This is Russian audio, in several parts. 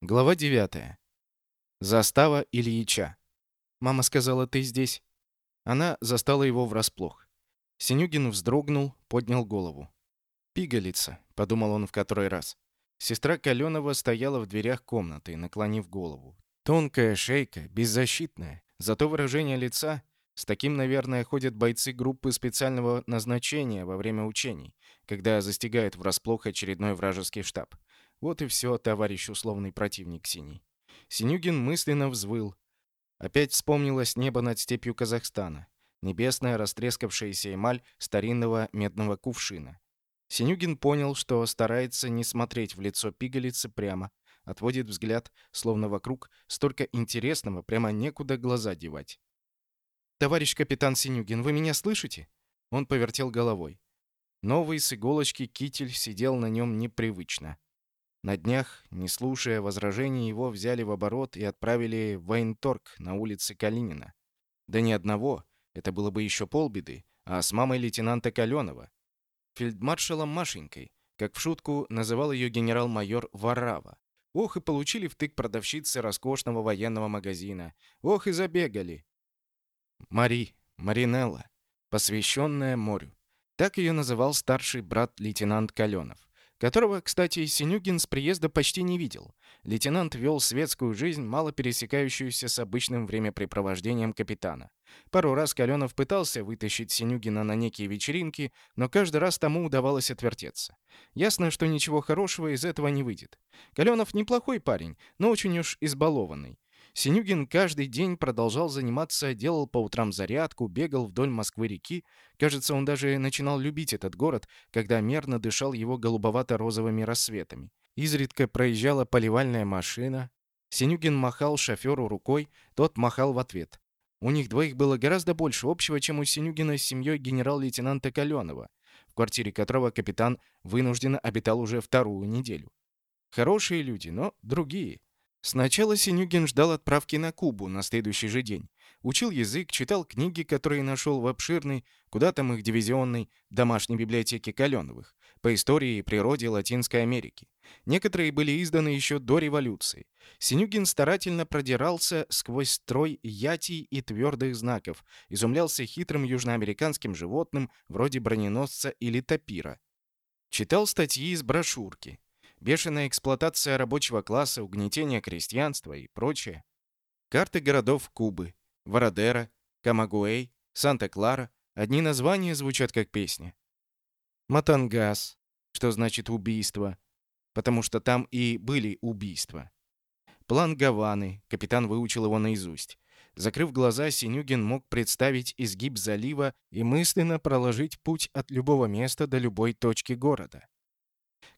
Глава 9. Застава Ильича. «Мама сказала, ты здесь?» Она застала его врасплох. Синюгин вздрогнул, поднял голову. «Пигалица», — подумал он в который раз. Сестра Каленова стояла в дверях комнаты, наклонив голову. Тонкая шейка, беззащитная. Зато выражение лица... С таким, наверное, ходят бойцы группы специального назначения во время учений, когда застигают врасплох очередной вражеский штаб. Вот и все, товарищ условный противник синий. Синюгин мысленно взвыл. Опять вспомнилось небо над степью Казахстана. Небесная растрескавшаяся эмаль старинного медного кувшина. Синюгин понял, что старается не смотреть в лицо пигалицы прямо, отводит взгляд, словно вокруг столько интересного, прямо некуда глаза девать. «Товарищ капитан Синюгин, вы меня слышите?» Он повертел головой. Новый с иголочки китель сидел на нем непривычно. На днях, не слушая возражений, его взяли в оборот и отправили в военторг на улице Калинина. Да ни одного, это было бы еще полбеды, а с мамой лейтенанта Каленова. Фельдмаршалом Машенькой, как в шутку называл ее генерал-майор Варава. Ох, и получили втык продавщицы роскошного военного магазина. Ох, и забегали. Мари, Маринелла, посвященная морю. Так ее называл старший брат лейтенант Каленов которого, кстати, Синюгин с приезда почти не видел. Лейтенант вел светскую жизнь, мало пересекающуюся с обычным времяпрепровождением капитана. Пару раз Каленов пытался вытащить Синюгина на некие вечеринки, но каждый раз тому удавалось отвертеться. Ясно, что ничего хорошего из этого не выйдет. Каленов неплохой парень, но очень уж избалованный. Синюгин каждый день продолжал заниматься, делал по утрам зарядку, бегал вдоль Москвы-реки. Кажется, он даже начинал любить этот город, когда мерно дышал его голубовато-розовыми рассветами. Изредка проезжала поливальная машина. Синюгин махал шоферу рукой, тот махал в ответ. У них двоих было гораздо больше общего, чем у Синюгина с семьей генерал-лейтенанта Каленова, в квартире которого капитан вынужденно обитал уже вторую неделю. Хорошие люди, но другие. Сначала Синюгин ждал отправки на Кубу на следующий же день. Учил язык, читал книги, которые нашел в обширной, куда там их дивизионной, домашней библиотеке Каленовых, по истории и природе Латинской Америки. Некоторые были изданы еще до революции. Синюгин старательно продирался сквозь строй ятий и твердых знаков, изумлялся хитрым южноамериканским животным, вроде броненосца или тапира. Читал статьи из брошюрки бешеная эксплуатация рабочего класса, угнетение крестьянства и прочее. Карты городов Кубы, Вородера, Камагуэй, Санта-Клара. Одни названия звучат как песня. Матангас, что значит убийство, потому что там и были убийства. План Гаваны, капитан выучил его наизусть. Закрыв глаза, Синюгин мог представить изгиб залива и мысленно проложить путь от любого места до любой точки города.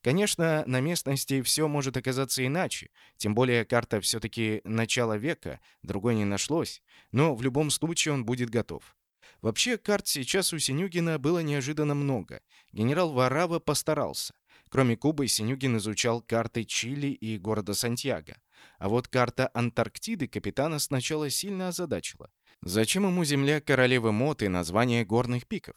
Конечно, на местности все может оказаться иначе, тем более карта все-таки начала века, другой не нашлось, но в любом случае он будет готов. Вообще, карт сейчас у Синюгина было неожиданно много. Генерал Варава постарался. Кроме Кубы, Синюгин изучал карты Чили и города Сантьяго. А вот карта Антарктиды капитана сначала сильно озадачила. Зачем ему земля королевы Мот и название горных пиков?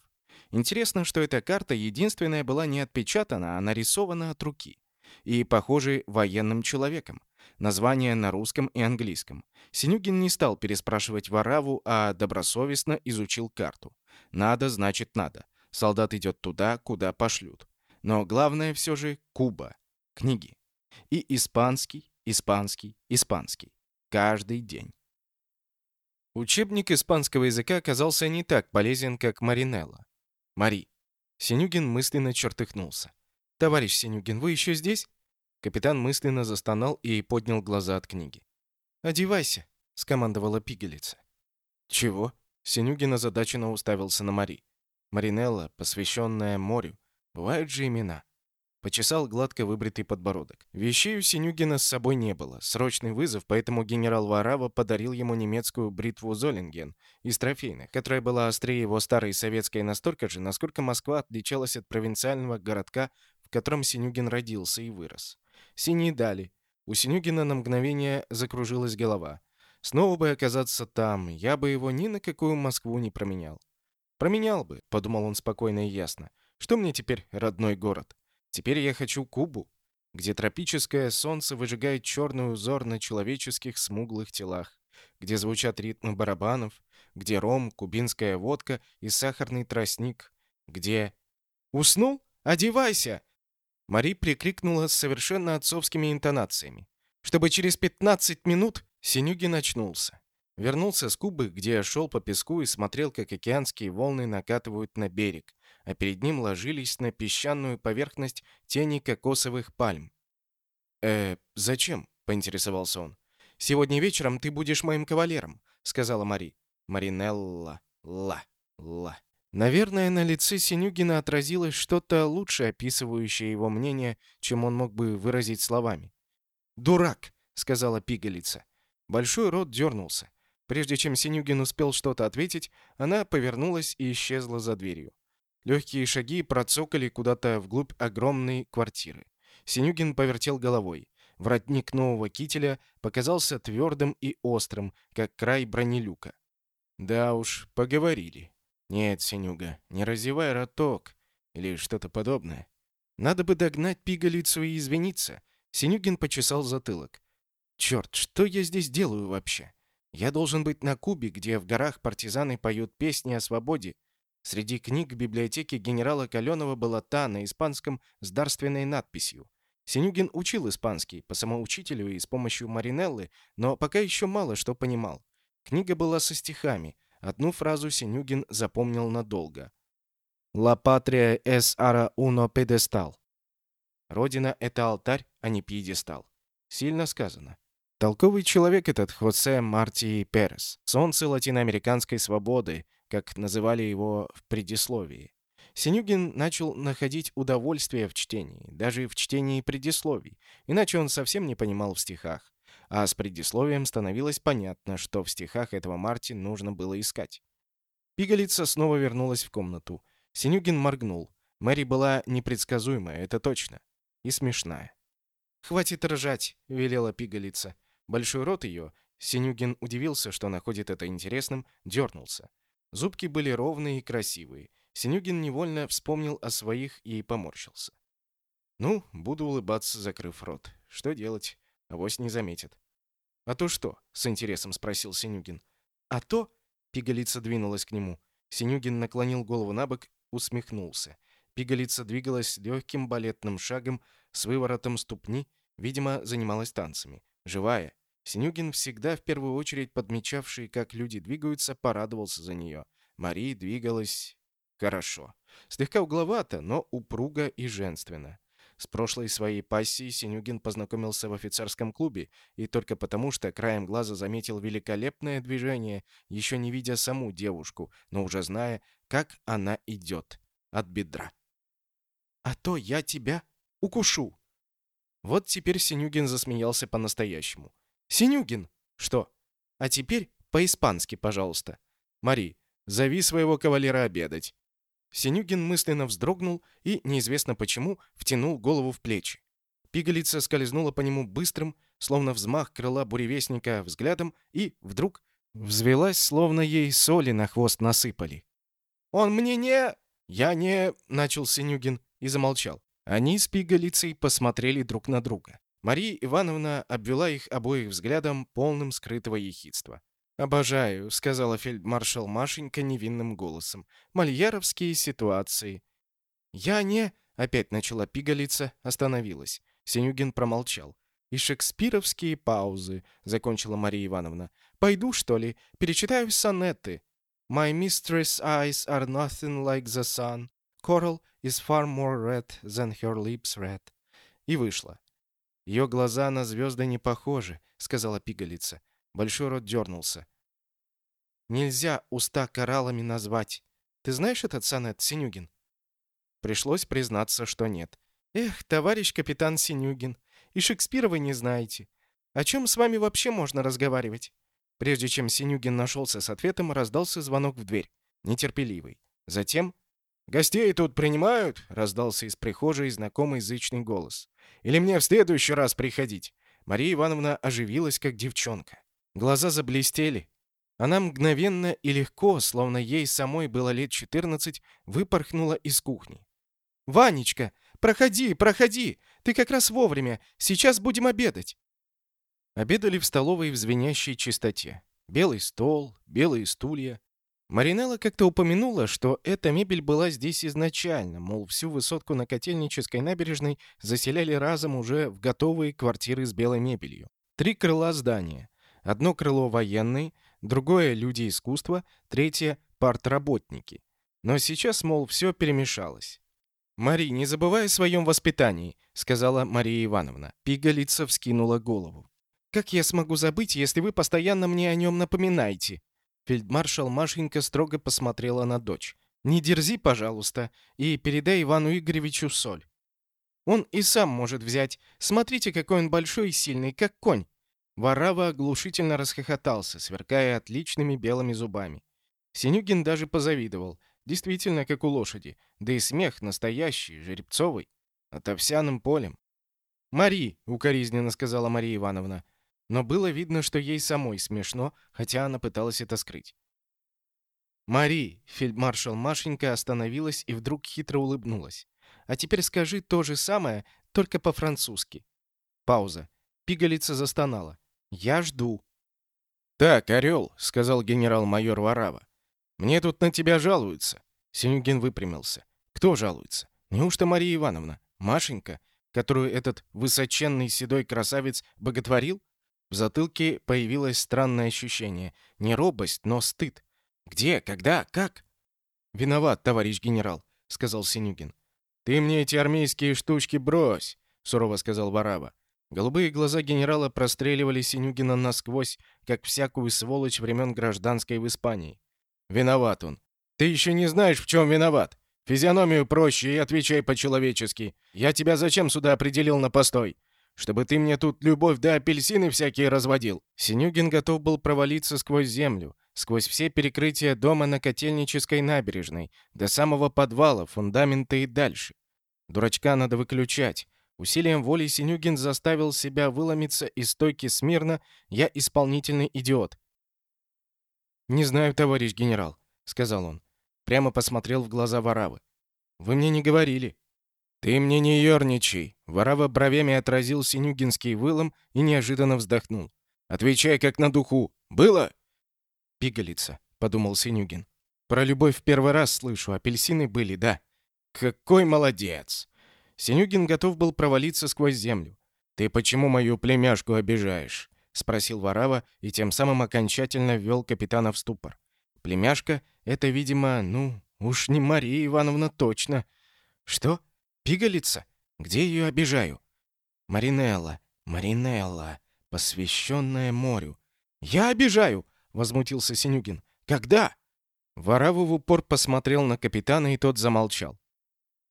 Интересно, что эта карта единственная была не отпечатана, а нарисована от руки. И, похоже, военным человеком. Название на русском и английском. Синюгин не стал переспрашивать Вараву, а добросовестно изучил карту. Надо, значит надо. Солдат идет туда, куда пошлют. Но главное все же Куба. Книги. И испанский, испанский, испанский. Каждый день. Учебник испанского языка оказался не так полезен, как Маринелло. Мари. Синюгин мысленно чертыхнулся. «Товарищ Синюгин, вы еще здесь?» Капитан мысленно застонал и поднял глаза от книги. «Одевайся», — скомандовала пигалица. «Чего?» — Синюгин озадаченно уставился на Мари. Маринелла, посвященная морю. Бывают же имена. Почесал гладко выбритый подбородок. Вещей у Синюгина с собой не было. Срочный вызов, поэтому генерал Варава подарил ему немецкую бритву Золинген из трофейных, которая была острее его старой советской настолько же, насколько Москва отличалась от провинциального городка, в котором Синюгин родился и вырос. Синие дали. У Синюгина на мгновение закружилась голова. Снова бы оказаться там, я бы его ни на какую Москву не променял. «Променял бы», — подумал он спокойно и ясно. «Что мне теперь родной город?» Теперь я хочу Кубу. где тропическое солнце выжигает черный узор на человеческих смуглых телах, где звучат ритмы барабанов, где ром, кубинская водка и сахарный тростник, где... «Уснул? Одевайся!» Мари прикрикнула с совершенно отцовскими интонациями. Чтобы через 15 минут Синюгин очнулся. Вернулся с Кубы, где шел по песку и смотрел, как океанские волны накатывают на берег, а перед ним ложились на песчаную поверхность тени кокосовых пальм. «Э, зачем?» — поинтересовался он. «Сегодня вечером ты будешь моим кавалером», — сказала Мари. Маринелла. Ла. Ла. Наверное, на лице Синюгина отразилось что-то лучше описывающее его мнение, чем он мог бы выразить словами. «Дурак!» — сказала пигалица. Большой рот дернулся. Прежде чем Синюгин успел что-то ответить, она повернулась и исчезла за дверью. Легкие шаги процокали куда-то вглубь огромной квартиры. Синюгин повертел головой. Воротник нового кителя показался твердым и острым, как край бронелюка. Да уж, поговорили. Нет, Синюга, не разевай роток или что-то подобное. Надо бы догнать пигалицу и извиниться. Синюгин почесал затылок. Черт, что я здесь делаю вообще? Я должен быть на Кубе, где в горах партизаны поют песни о свободе. Среди книг в библиотеке генерала Каленова была та на испанском с дарственной надписью. Синюгин учил испанский по самоучителю и с помощью Маринеллы, но пока еще мало что понимал. Книга была со стихами. Одну фразу Синюгин запомнил надолго. «La patria es ara uno pedestal». «Родина — это алтарь, а не пьедестал». Сильно сказано. Толковый человек этот Хосе Марти Перес. Солнце латиноамериканской свободы, как называли его в предисловии. Синюгин начал находить удовольствие в чтении, даже в чтении предисловий, иначе он совсем не понимал в стихах а с предисловием становилось понятно, что в стихах этого Марти нужно было искать. Пигалица снова вернулась в комнату. Синюгин моргнул. Мэри была непредсказуемая, это точно. И смешная. «Хватит ржать», — велела пигалица. Большой рот ее, Синюгин удивился, что находит это интересным, дернулся. Зубки были ровные и красивые. Синюгин невольно вспомнил о своих и поморщился. «Ну, буду улыбаться, закрыв рот. Что делать? Авось не заметит». «А то что?» — с интересом спросил Синюгин. «А то...» — пигалица двинулась к нему. Синюгин наклонил голову на бок, усмехнулся. Пигалица двигалась легким балетным шагом с выворотом ступни, видимо, занималась танцами. Живая. Синюгин, всегда в первую очередь подмечавший, как люди двигаются, порадовался за нее. Мари двигалась хорошо. Слегка угловато, но упруго и женственно. С прошлой своей пассией Синюгин познакомился в офицерском клубе, и только потому, что краем глаза заметил великолепное движение, еще не видя саму девушку, но уже зная, как она идет от бедра. «А то я тебя укушу!» Вот теперь Синюгин засмеялся по-настоящему. «Синюгин!» «Что?» «А теперь по-испански, пожалуйста. Мари, зови своего кавалера обедать. Синюгин мысленно вздрогнул и, неизвестно почему, втянул голову в плечи. Пигалица скользнула по нему быстрым, словно взмах крыла буревестника взглядом, и вдруг взвелась, словно ей соли на хвост насыпали. «Он мне не...» «Я не...» — начал Синюгин и замолчал. Они с пигалицей посмотрели друг на друга. Мария Ивановна обвела их обоих взглядом, полным скрытого ехидства. «Обожаю», — сказала фельдмаршал Машенька невинным голосом. «Мольеровские ситуации». «Я не...» — опять начала пигалица, остановилась. Синюгин промолчал. «И шекспировские паузы», — закончила Мария Ивановна. «Пойду, что ли? Перечитаю сонеты. My mistress' eyes are nothing like the sun. Coral is far more red than her lips red». И вышла. «Ее глаза на звезды не похожи», — сказала пигалица. Большой рот дернулся. «Нельзя уста кораллами назвать. Ты знаешь этот сонет, Синюгин?» Пришлось признаться, что нет. «Эх, товарищ капитан Синюгин, и Шекспира вы не знаете. О чем с вами вообще можно разговаривать?» Прежде чем Синюгин нашелся с ответом, раздался звонок в дверь. Нетерпеливый. Затем... «Гостей тут принимают?» — раздался из прихожей знакомый зычный голос. «Или мне в следующий раз приходить?» Мария Ивановна оживилась, как девчонка. Глаза заблестели. Она мгновенно и легко, словно ей самой было лет 14, выпорхнула из кухни. «Ванечка, проходи, проходи! ты как раз вовремя. Сейчас будем обедать». Обедали в столовой в звенящей чистоте. Белый стол, белые стулья. Маринелла как-то упомянула, что эта мебель была здесь изначально, мол, всю высотку на Котельнической набережной заселяли разом уже в готовые квартиры с белой мебелью. Три крыла здания. Одно крыло военные, другое — люди искусства, третье — партработники. Но сейчас, мол, все перемешалось. «Мари, не забывай о своем воспитании», — сказала Мария Ивановна. Пигалица вскинула голову. «Как я смогу забыть, если вы постоянно мне о нем напоминаете?» Фельдмаршал Машенька строго посмотрела на дочь. «Не дерзи, пожалуйста, и передай Ивану Игоревичу соль. Он и сам может взять. Смотрите, какой он большой и сильный, как конь». Варава оглушительно расхохотался, сверкая отличными белыми зубами. Синюгин даже позавидовал. Действительно, как у лошади. Да и смех настоящий, жеребцовый. Над овсяным полем. «Мари!» — укоризненно сказала Мария Ивановна. Но было видно, что ей самой смешно, хотя она пыталась это скрыть. «Мари!» — фельдмаршал Машенька остановилась и вдруг хитро улыбнулась. «А теперь скажи то же самое, только по-французски». Пауза. Пигалица застонала. «Я жду». «Так, орел», — сказал генерал-майор Варава. «Мне тут на тебя жалуются». Синюгин выпрямился. «Кто жалуется? Неужто Мария Ивановна? Машенька, которую этот высоченный седой красавец боготворил?» В затылке появилось странное ощущение. Не робость, но стыд. «Где? Когда? Как?» «Виноват, товарищ генерал», — сказал Синюгин. «Ты мне эти армейские штучки брось», — сурово сказал Варава. Голубые глаза генерала простреливали Синюгина насквозь, как всякую сволочь времен гражданской в Испании. Виноват он. Ты еще не знаешь, в чем виноват. Физиономию проще и отвечай по-человечески. Я тебя зачем сюда определил на постой? Чтобы ты мне тут любовь да апельсины всякие разводил». Синюгин готов был провалиться сквозь землю, сквозь все перекрытия дома на Котельнической набережной, до самого подвала, фундамента и дальше. Дурачка надо выключать. Усилием воли Синюгин заставил себя выломиться из стойки смирно «Я исполнительный идиот». «Не знаю, товарищ генерал», — сказал он. Прямо посмотрел в глаза Варавы. «Вы мне не говорили». «Ты мне не ерничай!» Варава бровями отразил синюгинский вылом и неожиданно вздохнул. «Отвечай как на духу. Было?» «Пигалица», — подумал Синюгин. «Про любовь в первый раз слышу. Апельсины были, да». «Какой молодец!» Синюгин готов был провалиться сквозь землю. «Ты почему мою племяшку обижаешь?» — спросил Варава и тем самым окончательно ввел капитана в ступор. «Племяшка — это, видимо, ну, уж не Мария Ивановна точно». «Что? Пигалица? Где ее обижаю?» «Маринелла, Маринелла, посвященная морю». «Я обижаю!» — возмутился Синюгин. «Когда?» Вараву в упор посмотрел на капитана, и тот замолчал.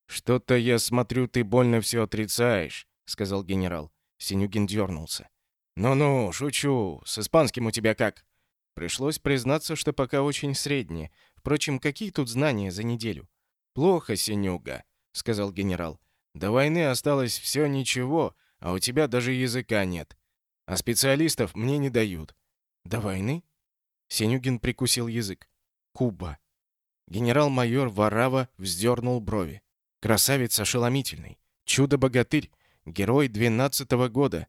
«Что-то я смотрю, ты больно все отрицаешь», — сказал генерал. Синюгин дернулся. «Ну-ну, шучу. С испанским у тебя как?» Пришлось признаться, что пока очень среднее. Впрочем, какие тут знания за неделю? «Плохо, Синюга», — сказал генерал. «До войны осталось все ничего, а у тебя даже языка нет. А специалистов мне не дают». «До войны?» Синюгин прикусил язык. «Куба». Генерал-майор Варава вздернул брови. Красавец ошеломительный. Чудо-богатырь. Герой двенадцатого года.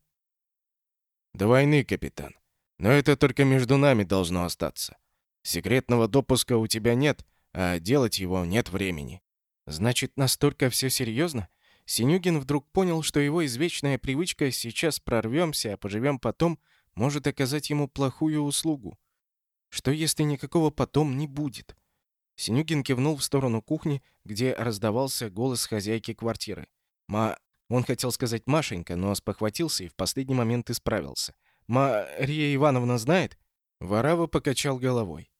До войны, капитан. Но это только между нами должно остаться. Секретного допуска у тебя нет, а делать его нет времени. Значит, настолько все серьезно? Синюгин вдруг понял, что его извечная привычка «сейчас прорвемся, а поживем потом» может оказать ему плохую услугу. Что если никакого потом не будет? Синюгин кивнул в сторону кухни, где раздавался голос хозяйки квартиры. «Ма...» Он хотел сказать «Машенька», но спохватился и в последний момент исправился. «Мария Ивановна знает?» Варава покачал головой.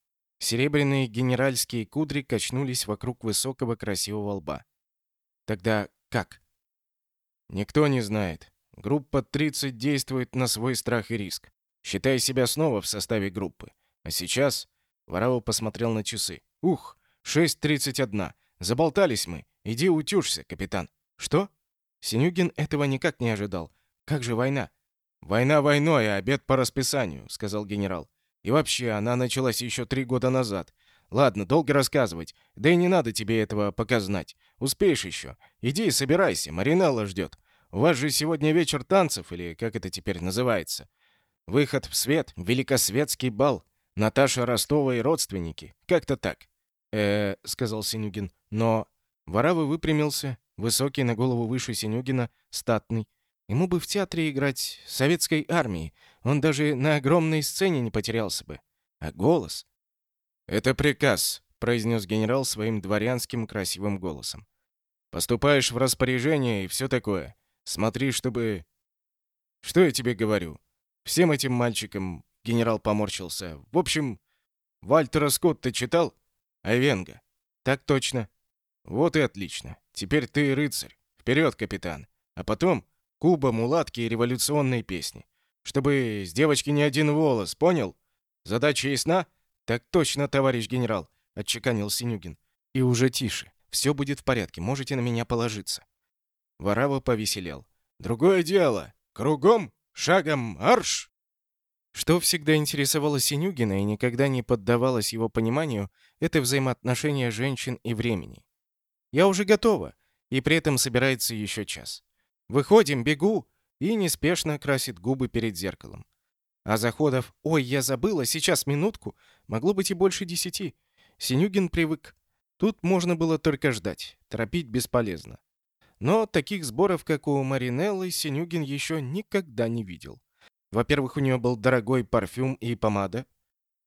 Серебряные генеральские кудри качнулись вокруг высокого красивого лба. «Тогда как?» «Никто не знает. Группа 30 действует на свой страх и риск. Считай себя снова в составе группы. А сейчас...» Варава посмотрел на часы. «Ух, 6.31. Заболтались мы. Иди утюжься, капитан». «Что?» Синюгин этого никак не ожидал. «Как же война?» «Война войной, а обед по расписанию», — сказал генерал. «И вообще, она началась еще три года назад. Ладно, долго рассказывать. Да и не надо тебе этого пока знать. Успеешь еще. Иди и собирайся, Маринелла ждет. у вас же сегодня вечер танцев, или как это теперь называется. Выход в свет, великосветский бал, Наташа Ростова и родственники. Как-то так. э сказал Синюгин. Но Варавы выпрямился, высокий, на голову выше Синюгина, статный. Ему бы в театре играть советской армии. Он даже на огромной сцене не потерялся бы. А голос? «Это приказ», — произнес генерал своим дворянским красивым голосом. «Поступаешь в распоряжение и все такое. Смотри, чтобы...» «Что я тебе говорю? Всем этим мальчикам...» — генерал поморщился. «В общем, Вальтера Скотта читал? Айвенга?» «Так точно». «Вот и отлично. Теперь ты рыцарь. Вперед, капитан. А потом Куба, мулатки и революционные песни. Чтобы с девочки ни один волос, понял? Задача ясна? Так точно, товарищ генерал, отчеканил Синюгин. И уже тише. Все будет в порядке, можете на меня положиться. Варава повеселел. Другое дело. Кругом, шагом, арш! Что всегда интересовало Синюгина и никогда не поддавалось его пониманию, это взаимоотношения женщин и времени. «Я уже готова», и при этом собирается еще час. Выходим, бегу!» И неспешно красит губы перед зеркалом. А заходов «Ой, я забыла, сейчас минутку» могло быть и больше десяти. Синюгин привык. Тут можно было только ждать, торопить бесполезно. Но таких сборов, как у Маринеллы, Синюгин еще никогда не видел. Во-первых, у нее был дорогой парфюм и помада.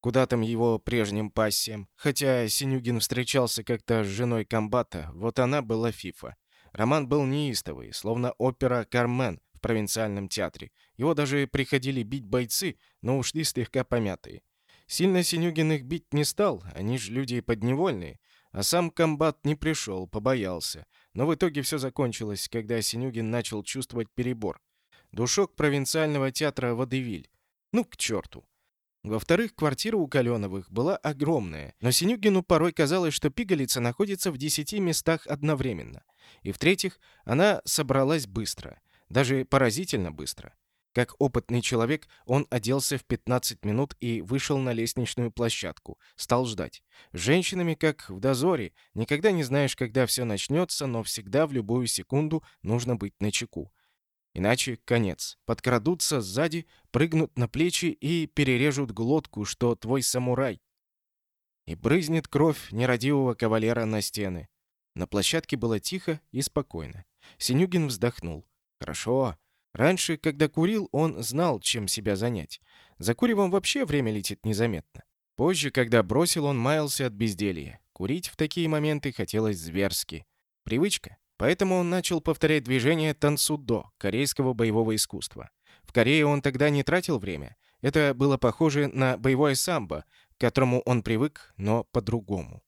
Куда там его прежним пассиям? Хотя Синюгин встречался как-то с женой комбата, вот она была фифа. Роман был неистовый, словно опера «Кармен» провинциальном театре. Его даже приходили бить бойцы, но ушли слегка помятые. Сильно Синюгин их бить не стал, они же люди подневольные. А сам комбат не пришел, побоялся. Но в итоге все закончилось, когда Синюгин начал чувствовать перебор. Душок провинциального театра «Водевиль». Ну, к черту. Во-вторых, квартира у Каленовых была огромная, но Синюгину порой казалось, что пигалица находится в десяти местах одновременно. И в-третьих, она собралась быстро, даже поразительно быстро. Как опытный человек, он оделся в 15 минут и вышел на лестничную площадку. Стал ждать. С женщинами, как в дозоре, никогда не знаешь, когда все начнется, но всегда в любую секунду нужно быть начеку. Иначе конец. Подкрадутся сзади, прыгнут на плечи и перережут глотку, что твой самурай. И брызнет кровь нерадивого кавалера на стены. На площадке было тихо и спокойно. Синюгин вздохнул. Хорошо. Раньше, когда курил, он знал, чем себя занять. За куревом вообще время летит незаметно. Позже, когда бросил, он маялся от безделья. Курить в такие моменты хотелось зверски. Привычка. Поэтому он начал повторять движения танцудо, корейского боевого искусства. В Корее он тогда не тратил время. Это было похоже на боевое самбо, к которому он привык, но по-другому.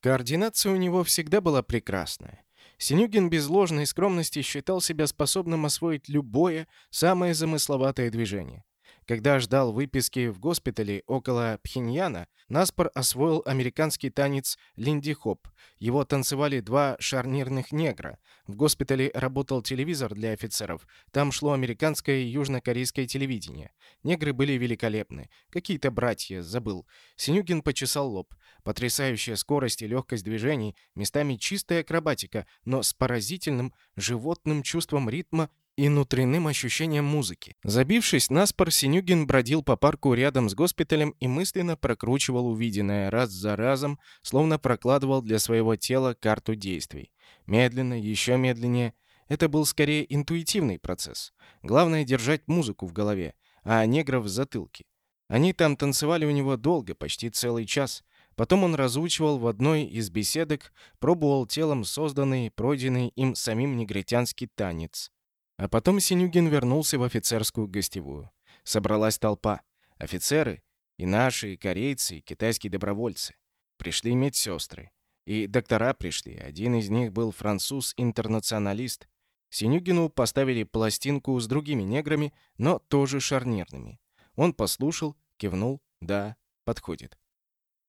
Координация у него всегда была прекрасная. Синюгин без ложной скромности считал себя способным освоить любое, самое замысловатое движение. Когда ждал выписки в госпитале около Пхеньяна, Наспор освоил американский танец линди-хоп. Его танцевали два шарнирных негра. В госпитале работал телевизор для офицеров. Там шло американское и южнокорейское телевидение. Негры были великолепны. Какие-то братья, забыл. Синюгин почесал лоб. Потрясающая скорость и легкость движений, местами чистая акробатика, но с поразительным животным чувством ритма и внутренним ощущением музыки. Забившись на спор, Синюгин бродил по парку рядом с госпиталем и мысленно прокручивал увиденное раз за разом, словно прокладывал для своего тела карту действий. Медленно, еще медленнее. Это был скорее интуитивный процесс. Главное — держать музыку в голове, а негров в затылке. Они там танцевали у него долго, почти целый час. Потом он разучивал в одной из беседок, пробовал телом созданный, пройденный им самим негритянский танец. А потом Синюгин вернулся в офицерскую гостевую. Собралась толпа. Офицеры, и наши, и корейцы, и китайские добровольцы. Пришли медсестры. И доктора пришли. Один из них был француз-интернационалист. Синюгину поставили пластинку с другими неграми, но тоже шарнирными. Он послушал, кивнул, да, подходит.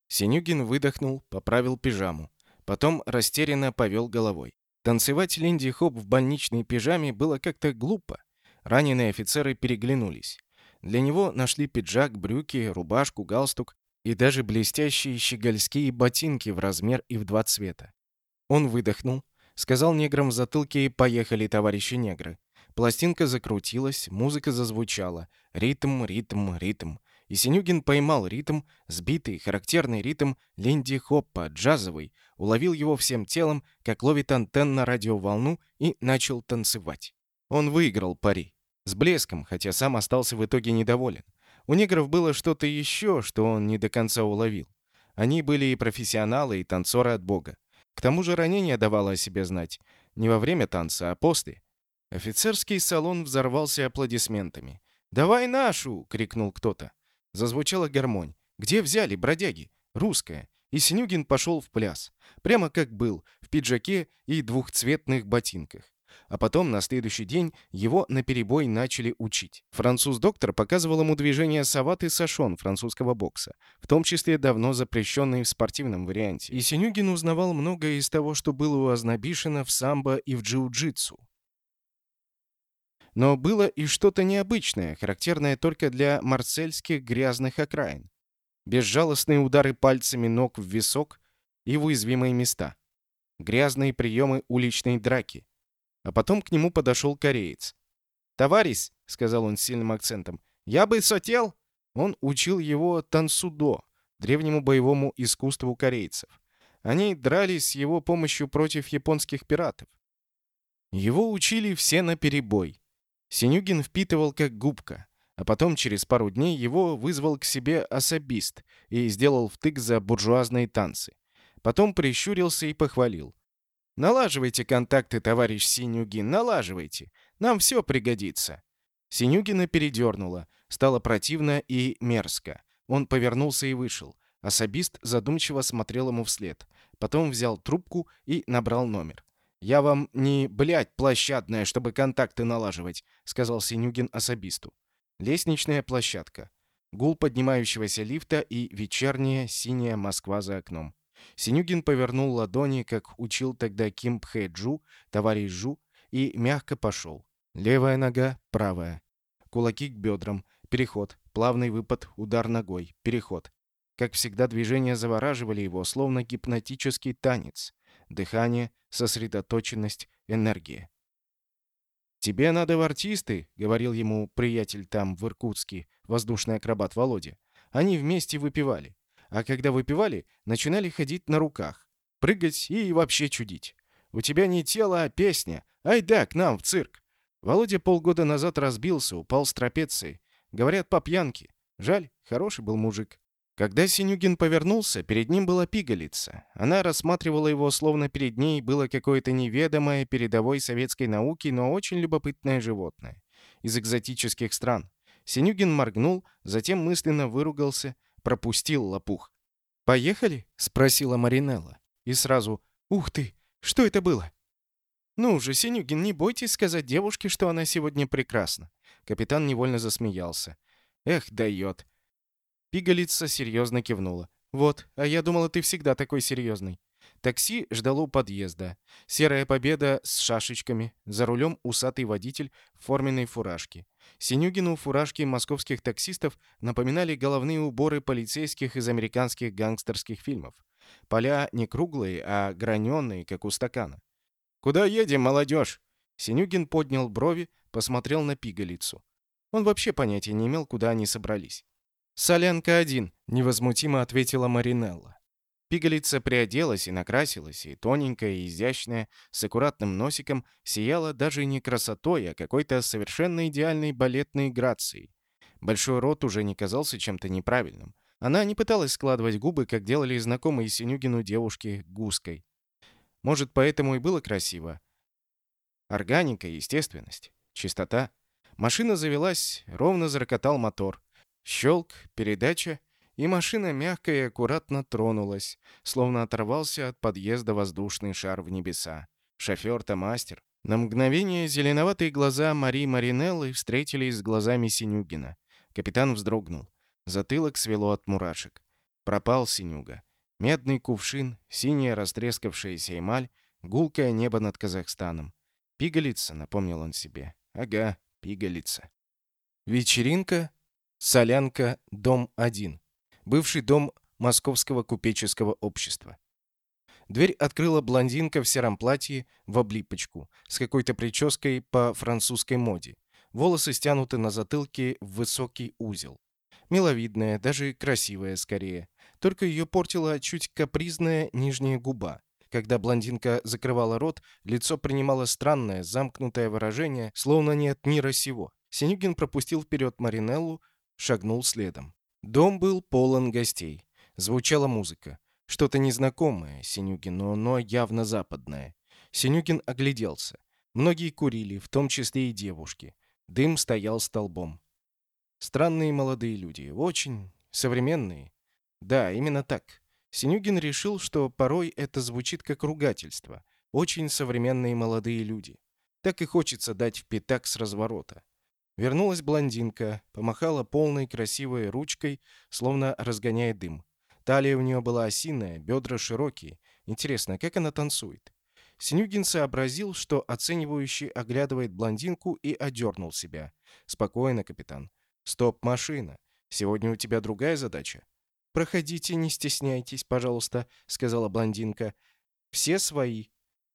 Синюгин выдохнул, поправил пижаму. Потом растерянно повел головой. Танцевать линди-хоп в больничной пижаме было как-то глупо. Раненые офицеры переглянулись. Для него нашли пиджак, брюки, рубашку, галстук и даже блестящие щегольские ботинки в размер и в два цвета. Он выдохнул, сказал неграм в затылке «Поехали, товарищи негры». Пластинка закрутилась, музыка зазвучала. Ритм, ритм, ритм. И Синюгин поймал ритм, сбитый, характерный ритм Линди Хоппа, джазовый, уловил его всем телом, как ловит антенна радиоволну, и начал танцевать. Он выиграл пари. С блеском, хотя сам остался в итоге недоволен. У негров было что-то еще, что он не до конца уловил. Они были и профессионалы, и танцоры от бога. К тому же ранение давало о себе знать. Не во время танца, а после. Офицерский салон взорвался аплодисментами. «Давай нашу!» — крикнул кто-то. Зазвучала гармонь. «Где взяли, бродяги?» «Русская». И Синюгин пошел в пляс. Прямо как был, в пиджаке и двухцветных ботинках. А потом, на следующий день, его наперебой начали учить. Француз-доктор показывал ему движения сават и сашон французского бокса, в том числе давно запрещенные в спортивном варианте. И Синюгин узнавал многое из того, что было у Ознобишина в самбо и в джиу-джитсу. Но было и что-то необычное, характерное только для марсельских грязных окраин. Безжалостные удары пальцами ног в висок и в уязвимые места. Грязные приемы уличной драки. А потом к нему подошел кореец. «Товарищ», — сказал он с сильным акцентом, — «я бы хотел...» Он учил его тансудо, древнему боевому искусству корейцев. Они дрались с его помощью против японских пиратов. Его учили все наперебой. Синюгин впитывал как губка, а потом через пару дней его вызвал к себе особист и сделал втык за буржуазные танцы. Потом прищурился и похвалил. Налаживайте контакты, товарищ Синюгин, налаживайте. Нам все пригодится. Синюгина передернула. Стало противно и мерзко. Он повернулся и вышел. Особист задумчиво смотрел ему вслед. Потом взял трубку и набрал номер. «Я вам не, блядь, площадная, чтобы контакты налаживать», — сказал Синюгин особисту. Лестничная площадка. Гул поднимающегося лифта и вечерняя синяя Москва за окном. Синюгин повернул ладони, как учил тогда Ким Пхэ-Джу, товарищ Жу, и мягко пошел. Левая нога, правая. Кулаки к бедрам. Переход. Плавный выпад, удар ногой. Переход. Как всегда, движения завораживали его, словно гипнотический танец. Дыхание, сосредоточенность, энергия. «Тебе надо в артисты», — говорил ему приятель там, в Иркутске, воздушный акробат Володя. Они вместе выпивали а когда выпивали, начинали ходить на руках, прыгать и вообще чудить. У тебя не тело, а песня. Ай да, к нам, в цирк. Володя полгода назад разбился, упал с трапеции. Говорят, по пьянке. Жаль, хороший был мужик. Когда Синюгин повернулся, перед ним была пигалица. Она рассматривала его, словно перед ней было какое-то неведомое передовой советской науки, но очень любопытное животное. Из экзотических стран. Синюгин моргнул, затем мысленно выругался, пропустил лопух. «Поехали?» — спросила Маринелла. И сразу «Ух ты! Что это было?» «Ну же, Синюгин, не бойтесь сказать девушке, что она сегодня прекрасна». Капитан невольно засмеялся. «Эх, дает». Пигалица серьезно кивнула. «Вот, а я думала, ты всегда такой серьезный». Такси ждало у подъезда. Серая победа с шашечками. За рулем усатый водитель в форменной фуражке. Синюгину фуражки московских таксистов напоминали головные уборы полицейских из американских гангстерских фильмов. Поля не круглые, а граненые, как у стакана. «Куда едем, молодежь?» Синюгин поднял брови, посмотрел на пигалицу. Он вообще понятия не имел, куда они собрались. «Солянка один», — невозмутимо ответила Маринелла. Пигалица приоделась и накрасилась, и тоненькая, и изящная, с аккуратным носиком, сияла даже не красотой, а какой-то совершенно идеальной балетной грацией. Большой рот уже не казался чем-то неправильным. Она не пыталась складывать губы, как делали знакомые Синюгину девушки гуской. Может, поэтому и было красиво. Органика, естественность, чистота. Машина завелась, ровно зарокотал мотор. Щелк, передача — и машина мягко и аккуратно тронулась, словно оторвался от подъезда воздушный шар в небеса. Шофер-то мастер. На мгновение зеленоватые глаза Мари Маринеллы встретились с глазами Синюгина. Капитан вздрогнул. Затылок свело от мурашек. Пропал Синюга. Медный кувшин, синяя растрескавшаяся эмаль, гулкое небо над Казахстаном. «Пигалица», — напомнил он себе. «Ага, пигалица». Вечеринка, солянка, дом один бывший дом Московского купеческого общества. Дверь открыла блондинка в сером платье в облипочку, с какой-то прической по французской моде. Волосы стянуты на затылке в высокий узел. Миловидная, даже красивая скорее. Только ее портила чуть капризная нижняя губа. Когда блондинка закрывала рот, лицо принимало странное, замкнутое выражение, словно нет мира сего. Синюгин пропустил вперед Маринеллу, шагнул следом. Дом был полон гостей. Звучала музыка. Что-то незнакомое Синюгину, но явно западное. Синюгин огляделся. Многие курили, в том числе и девушки. Дым стоял столбом. Странные молодые люди, очень современные. Да, именно так. Синюгин решил, что порой это звучит как ругательство. Очень современные молодые люди. Так и хочется дать в пятак с разворота. Вернулась блондинка, помахала полной красивой ручкой, словно разгоняя дым. Талия у нее была осиная, бедра широкие. Интересно, как она танцует? Синюгин сообразил, что оценивающий оглядывает блондинку и одернул себя. «Спокойно, капитан. Стоп, машина. Сегодня у тебя другая задача». «Проходите, не стесняйтесь, пожалуйста», — сказала блондинка. «Все свои.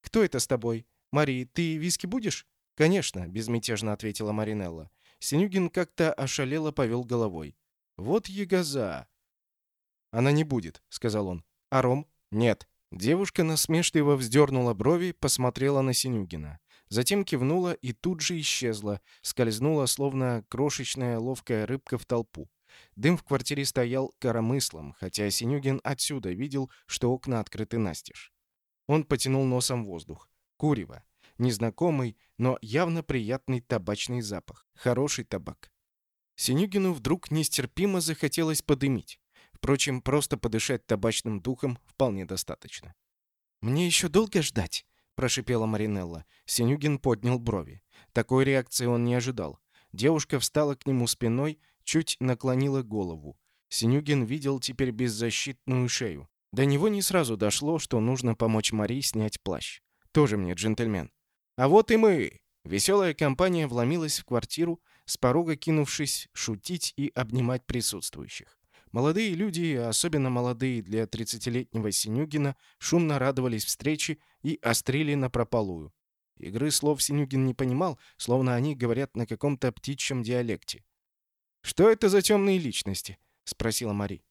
Кто это с тобой? Мари, ты виски будешь?» «Конечно», — безмятежно ответила Маринелла. Синюгин как-то ошалело повел головой. «Вот ягоза!» «Она не будет», — сказал он. «А ром?» «Нет». Девушка насмешливо вздернула брови, посмотрела на Синюгина. Затем кивнула и тут же исчезла, скользнула, словно крошечная ловкая рыбка в толпу. Дым в квартире стоял коромыслом, хотя Синюгин отсюда видел, что окна открыты настежь. Он потянул носом воздух. Курево. Незнакомый, но явно приятный табачный запах. Хороший табак. Синюгину вдруг нестерпимо захотелось подымить. Впрочем, просто подышать табачным духом вполне достаточно. «Мне еще долго ждать?» – прошипела Маринелла. Синюгин поднял брови. Такой реакции он не ожидал. Девушка встала к нему спиной, чуть наклонила голову. Синюгин видел теперь беззащитную шею. До него не сразу дошло, что нужно помочь Мари снять плащ. Тоже мне джентльмен. А вот и мы. Веселая компания вломилась в квартиру, с порога кинувшись шутить и обнимать присутствующих. Молодые люди, особенно молодые для 30-летнего Синюгина, шумно радовались встрече и острили на прополую. Игры слов Синюгин не понимал, словно они говорят на каком-то птичьем диалекте. «Что это за темные личности?» — спросила Мари.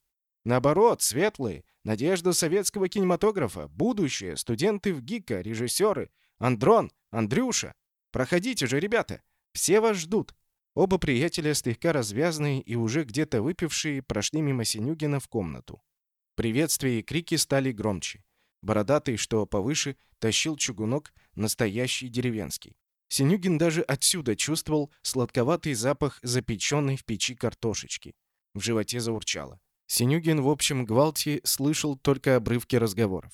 «Наоборот, светлые, надежда советского кинематографа, будущее, студенты в ГИКа, режиссеры, Андрон, Андрюша. Проходите же, ребята, все вас ждут». Оба приятеля, слегка развязные и уже где-то выпившие, прошли мимо Синюгина в комнату. Приветствия и крики стали громче. Бородатый, что повыше, тащил чугунок, настоящий деревенский. Синюгин даже отсюда чувствовал сладковатый запах запеченной в печи картошечки. В животе заурчало. Синюгин в общем гвалте слышал только обрывки разговоров.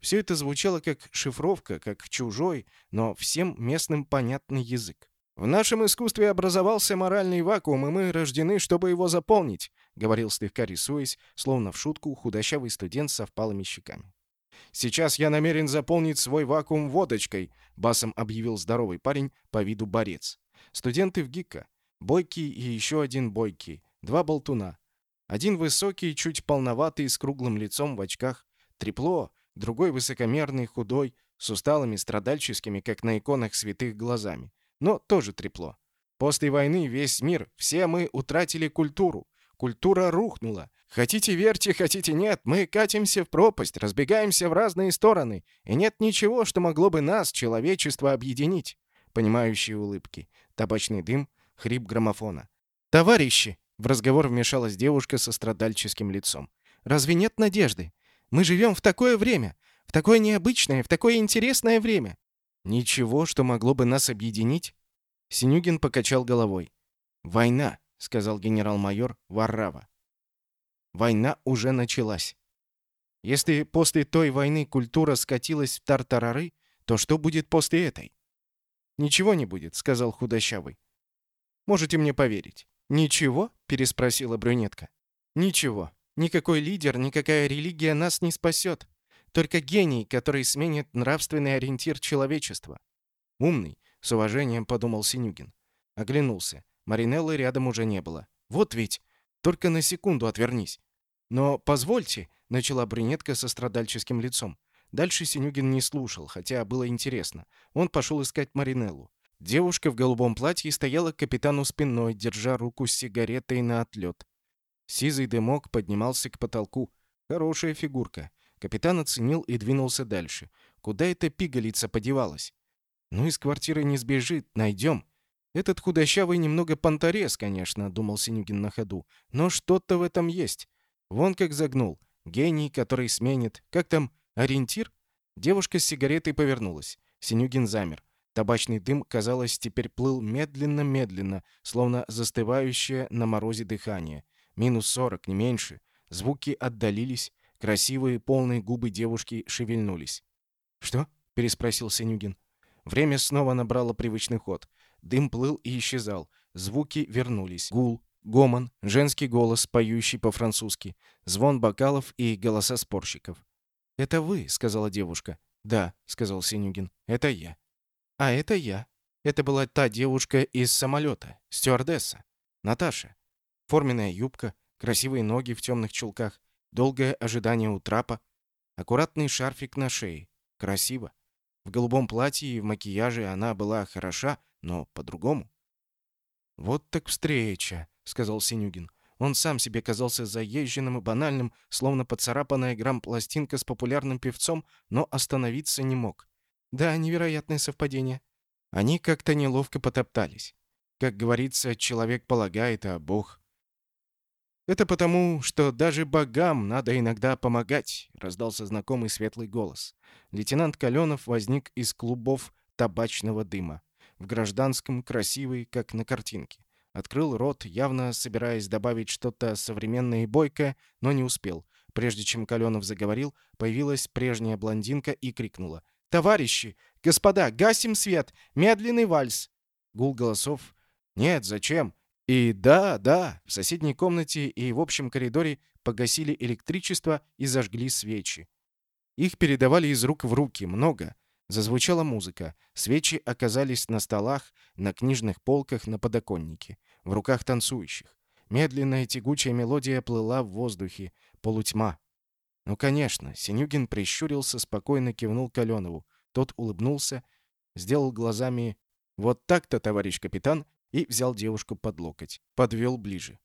Все это звучало как шифровка, как чужой, но всем местным понятный язык. «В нашем искусстве образовался моральный вакуум, и мы рождены, чтобы его заполнить», — говорил слегка рисуясь, словно в шутку, худощавый студент со впалыми щеками. «Сейчас я намерен заполнить свой вакуум водочкой», — басом объявил здоровый парень по виду борец. Студенты в ГИКа. Бойкий и еще один бойкий. Два болтуна. Один высокий, чуть полноватый, с круглым лицом в очках. Трепло. Другой высокомерный, худой, с усталыми, страдальческими, как на иконах святых, глазами но тоже трепло. После войны весь мир, все мы утратили культуру. Культура рухнула. Хотите верьте, хотите нет, мы катимся в пропасть, разбегаемся в разные стороны, и нет ничего, что могло бы нас, человечество, объединить. Понимающие улыбки, табачный дым, хрип граммофона. «Товарищи!» — в разговор вмешалась девушка со страдальческим лицом. «Разве нет надежды? Мы живем в такое время, в такое необычное, в такое интересное время. Ничего, что могло бы нас объединить? Синюгин покачал головой. «Война», — сказал генерал-майор Варрава. «Война уже началась. Если после той войны культура скатилась в тартарары, то что будет после этой?» «Ничего не будет», — сказал худощавый. «Можете мне поверить». «Ничего?» — переспросила брюнетка. «Ничего. Никакой лидер, никакая религия нас не спасет. Только гений, который сменит нравственный ориентир человечества. Умный, с уважением подумал Синюгин. Оглянулся. Маринеллы рядом уже не было. Вот ведь! Только на секунду отвернись. Но позвольте, начала брюнетка со страдальческим лицом. Дальше Синюгин не слушал, хотя было интересно. Он пошел искать Маринеллу. Девушка в голубом платье стояла к капитану спиной, держа руку с сигаретой на отлет. Сизый дымок поднимался к потолку. Хорошая фигурка. Капитан оценил и двинулся дальше. Куда эта пигалица подевалась? Ну, из квартиры не сбежит, найдем. Этот худощавый немного понторез, конечно, думал Синюгин на ходу. Но что-то в этом есть. Вон как загнул. Гений, который сменит. Как там, ориентир? Девушка с сигаретой повернулась. Синюгин замер. Табачный дым, казалось, теперь плыл медленно-медленно, словно застывающее на морозе дыхание. Минус сорок, не меньше. Звуки отдалились. Красивые, полные губы девушки шевельнулись. «Что?» — переспросил Синюгин. Время снова набрало привычный ход. Дым плыл и исчезал. Звуки вернулись. Гул, гомон, женский голос, поющий по-французски, звон бокалов и голоса спорщиков. «Это вы», — сказала девушка. «Да», — сказал Синюгин. «Это я». «А это я». Это была та девушка из самолета, стюардесса. Наташа. Форменная юбка, красивые ноги в темных чулках, долгое ожидание у трапа, аккуратный шарфик на шее. Красиво. В голубом платье и в макияже она была хороша, но по-другому. «Вот так встреча», — сказал Синюгин. Он сам себе казался заезженным и банальным, словно поцарапанная грамм-пластинка с популярным певцом, но остановиться не мог. Да, невероятное совпадение. Они как-то неловко потоптались. Как говорится, человек полагает, а Бог... «Это потому, что даже богам надо иногда помогать», — раздался знакомый светлый голос. Лейтенант Каленов возник из клубов табачного дыма. В гражданском, красивый, как на картинке. Открыл рот, явно собираясь добавить что-то современное и бойкое, но не успел. Прежде чем Каленов заговорил, появилась прежняя блондинка и крикнула. «Товарищи! Господа, гасим свет! Медленный вальс!» Гул голосов. «Нет, зачем? И да, да, в соседней комнате и в общем коридоре погасили электричество и зажгли свечи. Их передавали из рук в руки, много. Зазвучала музыка. Свечи оказались на столах, на книжных полках, на подоконнике, в руках танцующих. Медленная тягучая мелодия плыла в воздухе, полутьма. Ну, конечно, Синюгин прищурился, спокойно кивнул Каленову. Тот улыбнулся, сделал глазами «Вот так-то, товарищ капитан», и взял девушку под локоть. Подвел ближе.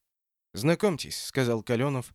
«Знакомьтесь», — сказал Каленов,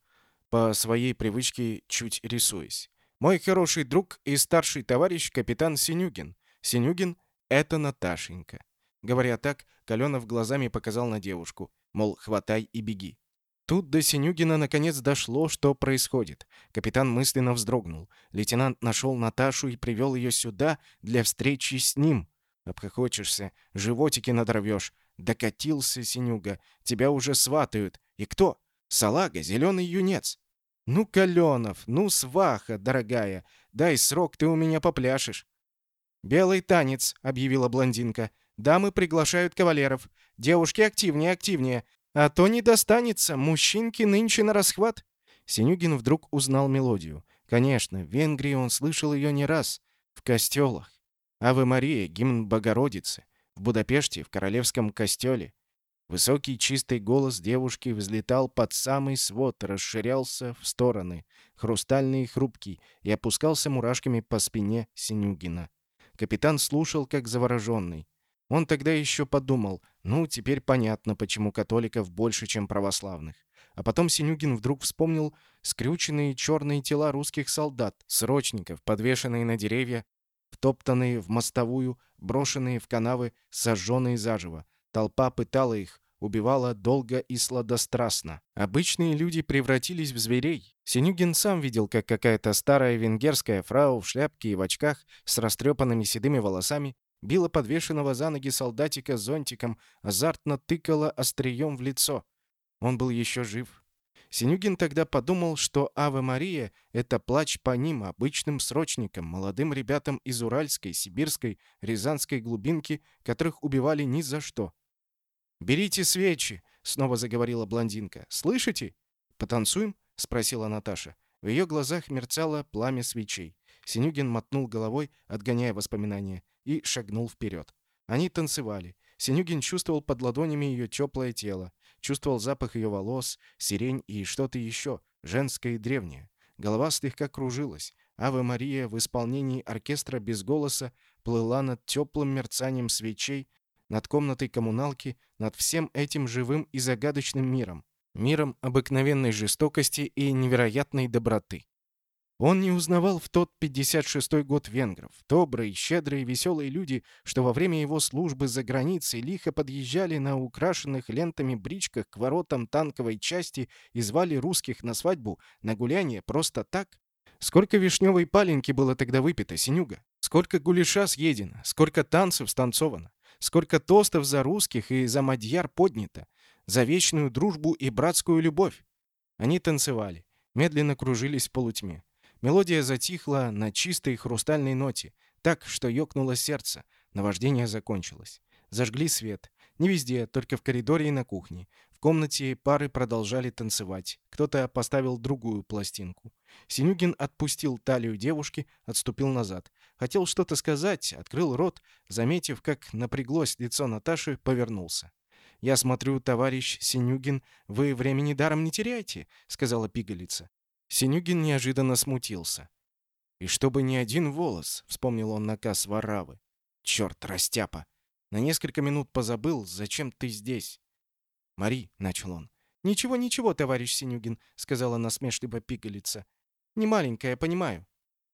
по своей привычке чуть рисуясь. «Мой хороший друг и старший товарищ капитан Синюгин. Синюгин — это Наташенька». Говоря так, Каленов глазами показал на девушку, мол, хватай и беги. Тут до Синюгина наконец дошло, что происходит. Капитан мысленно вздрогнул. Лейтенант нашел Наташу и привел ее сюда для встречи с ним. Обхохочешься, животики надорвешь, Докатился, Синюга. Тебя уже сватают. И кто? Салага, зеленый юнец. Ну, Каленов, ну, сваха, дорогая. Дай срок, ты у меня попляшешь. «Белый танец», — объявила блондинка. «Дамы приглашают кавалеров. Девушки активнее, активнее. А то не достанется. Мужчинки нынче на расхват». Синюгин вдруг узнал мелодию. Конечно, в Венгрии он слышал ее не раз. В костелах. «Аве Мария», гимн Богородицы. В Будапеште, в королевском костеле. Высокий чистый голос девушки взлетал под самый свод, расширялся в стороны, хрустальный и хрупкий, и опускался мурашками по спине Синюгина. Капитан слушал, как завороженный. Он тогда еще подумал, ну, теперь понятно, почему католиков больше, чем православных. А потом Синюгин вдруг вспомнил скрюченные черные тела русских солдат, срочников, подвешенные на деревья, втоптанные в мостовую, брошенные в канавы, сожженные заживо. Толпа пытала их, убивала долго и сладострастно. Обычные люди превратились в зверей. Синюгин сам видел, как какая-то старая венгерская фрау в шляпке и в очках с растрепанными седыми волосами била подвешенного за ноги солдатика зонтиком, азартно тыкала острием в лицо. Он был еще жив. Синюгин тогда подумал, что «Ава Мария» — это плач по ним, обычным срочникам, молодым ребятам из Уральской, Сибирской, Рязанской глубинки, которых убивали ни за что. «Берите свечи!» — снова заговорила блондинка. «Слышите?» «Потанцуем?» — спросила Наташа. В ее глазах мерцало пламя свечей. Синюгин мотнул головой, отгоняя воспоминания, и шагнул вперед. Они танцевали. Синюгин чувствовал под ладонями ее теплое тело. Чувствовал запах ее волос, сирень и что-то еще, женское и древнее. Голова слегка кружилась. «Ave Мария» в исполнении оркестра без голоса плыла над теплым мерцанием свечей, над комнатой коммуналки, над всем этим живым и загадочным миром. Миром обыкновенной жестокости и невероятной доброты. Он не узнавал в тот 56-й год венгров, добрые, щедрые, веселые люди, что во время его службы за границей лихо подъезжали на украшенных лентами бричках к воротам танковой части и звали русских на свадьбу, на гуляние просто так. Сколько вишневой паленки было тогда выпито, Синюга? Сколько гуляша съедено? Сколько танцев станцовано? Сколько тостов за русских и за мадьяр поднято? За вечную дружбу и братскую любовь? Они танцевали, медленно кружились в полутьме. Мелодия затихла на чистой хрустальной ноте, так, что ёкнуло сердце. Наваждение закончилось. Зажгли свет. Не везде, только в коридоре и на кухне. В комнате пары продолжали танцевать. Кто-то поставил другую пластинку. Синюгин отпустил талию девушки, отступил назад. Хотел что-то сказать, открыл рот, заметив, как напряглось лицо Наташи, повернулся. «Я смотрю, товарищ Синюгин, вы времени даром не теряете», — сказала пигалица. Синюгин неожиданно смутился. «И чтобы ни один волос», — вспомнил он наказ Варавы. «Черт, растяпа! На несколько минут позабыл, зачем ты здесь?» «Мари», — начал он. «Ничего, ничего, товарищ Синюгин», — сказала насмешливо пигалица. «Не маленькая, понимаю».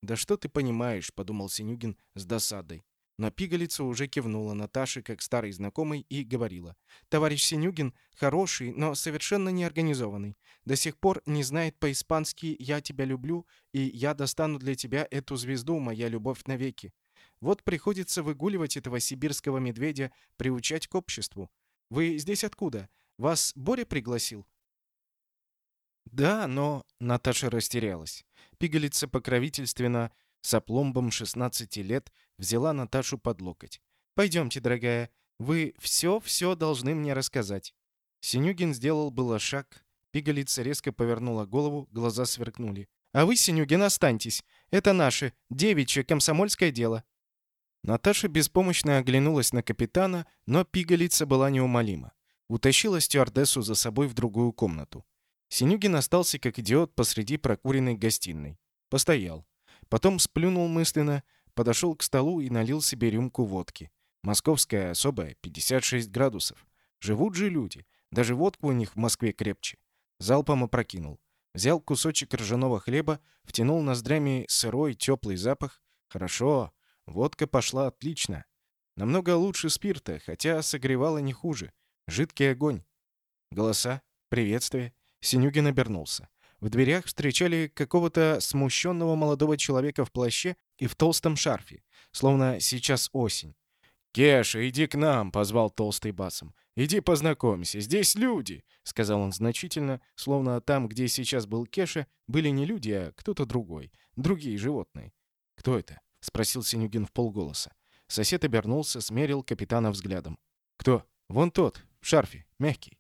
«Да что ты понимаешь», — подумал Синюгин с досадой. Но пигалица уже кивнула Наташе, как старый знакомый, и говорила. «Товарищ Синюгин хороший, но совершенно неорганизованный. До сих пор не знает по-испански «я тебя люблю» и «я достану для тебя эту звезду, моя любовь навеки». Вот приходится выгуливать этого сибирского медведя, приучать к обществу. Вы здесь откуда? Вас Боря пригласил?» «Да, но...» — Наташа растерялась. Пигалица покровительственно с опломбом 16 лет взяла Наташу под локоть. «Пойдемте, дорогая, вы все-все должны мне рассказать». Синюгин сделал было шаг. Пигалица резко повернула голову, глаза сверкнули. «А вы, Синюгин, останьтесь. Это наше, девичье, комсомольское дело». Наташа беспомощно оглянулась на капитана, но пигалица была неумолима. Утащила стюардессу за собой в другую комнату. Синюгин остался как идиот посреди прокуренной гостиной. Постоял. Потом сплюнул мысленно, подошел к столу и налил себе рюмку водки. Московская особая, 56 градусов. Живут же люди. Даже водку у них в Москве крепче. Залпом опрокинул. Взял кусочек ржаного хлеба, втянул ноздрями сырой теплый запах. Хорошо, водка пошла отлично. Намного лучше спирта, хотя согревала не хуже. Жидкий огонь. Голоса, приветствие. Синюгин обернулся. В дверях встречали какого-то смущенного молодого человека в плаще и в толстом шарфе, словно сейчас осень. «Кеша, иди к нам!» — позвал толстый басом. «Иди познакомься, здесь люди!» — сказал он значительно, словно там, где сейчас был Кеша, были не люди, а кто-то другой, другие животные. «Кто это?» — спросил Синюгин в полголоса. Сосед обернулся, смерил капитана взглядом. «Кто?» «Вон тот, в шарфе, мягкий».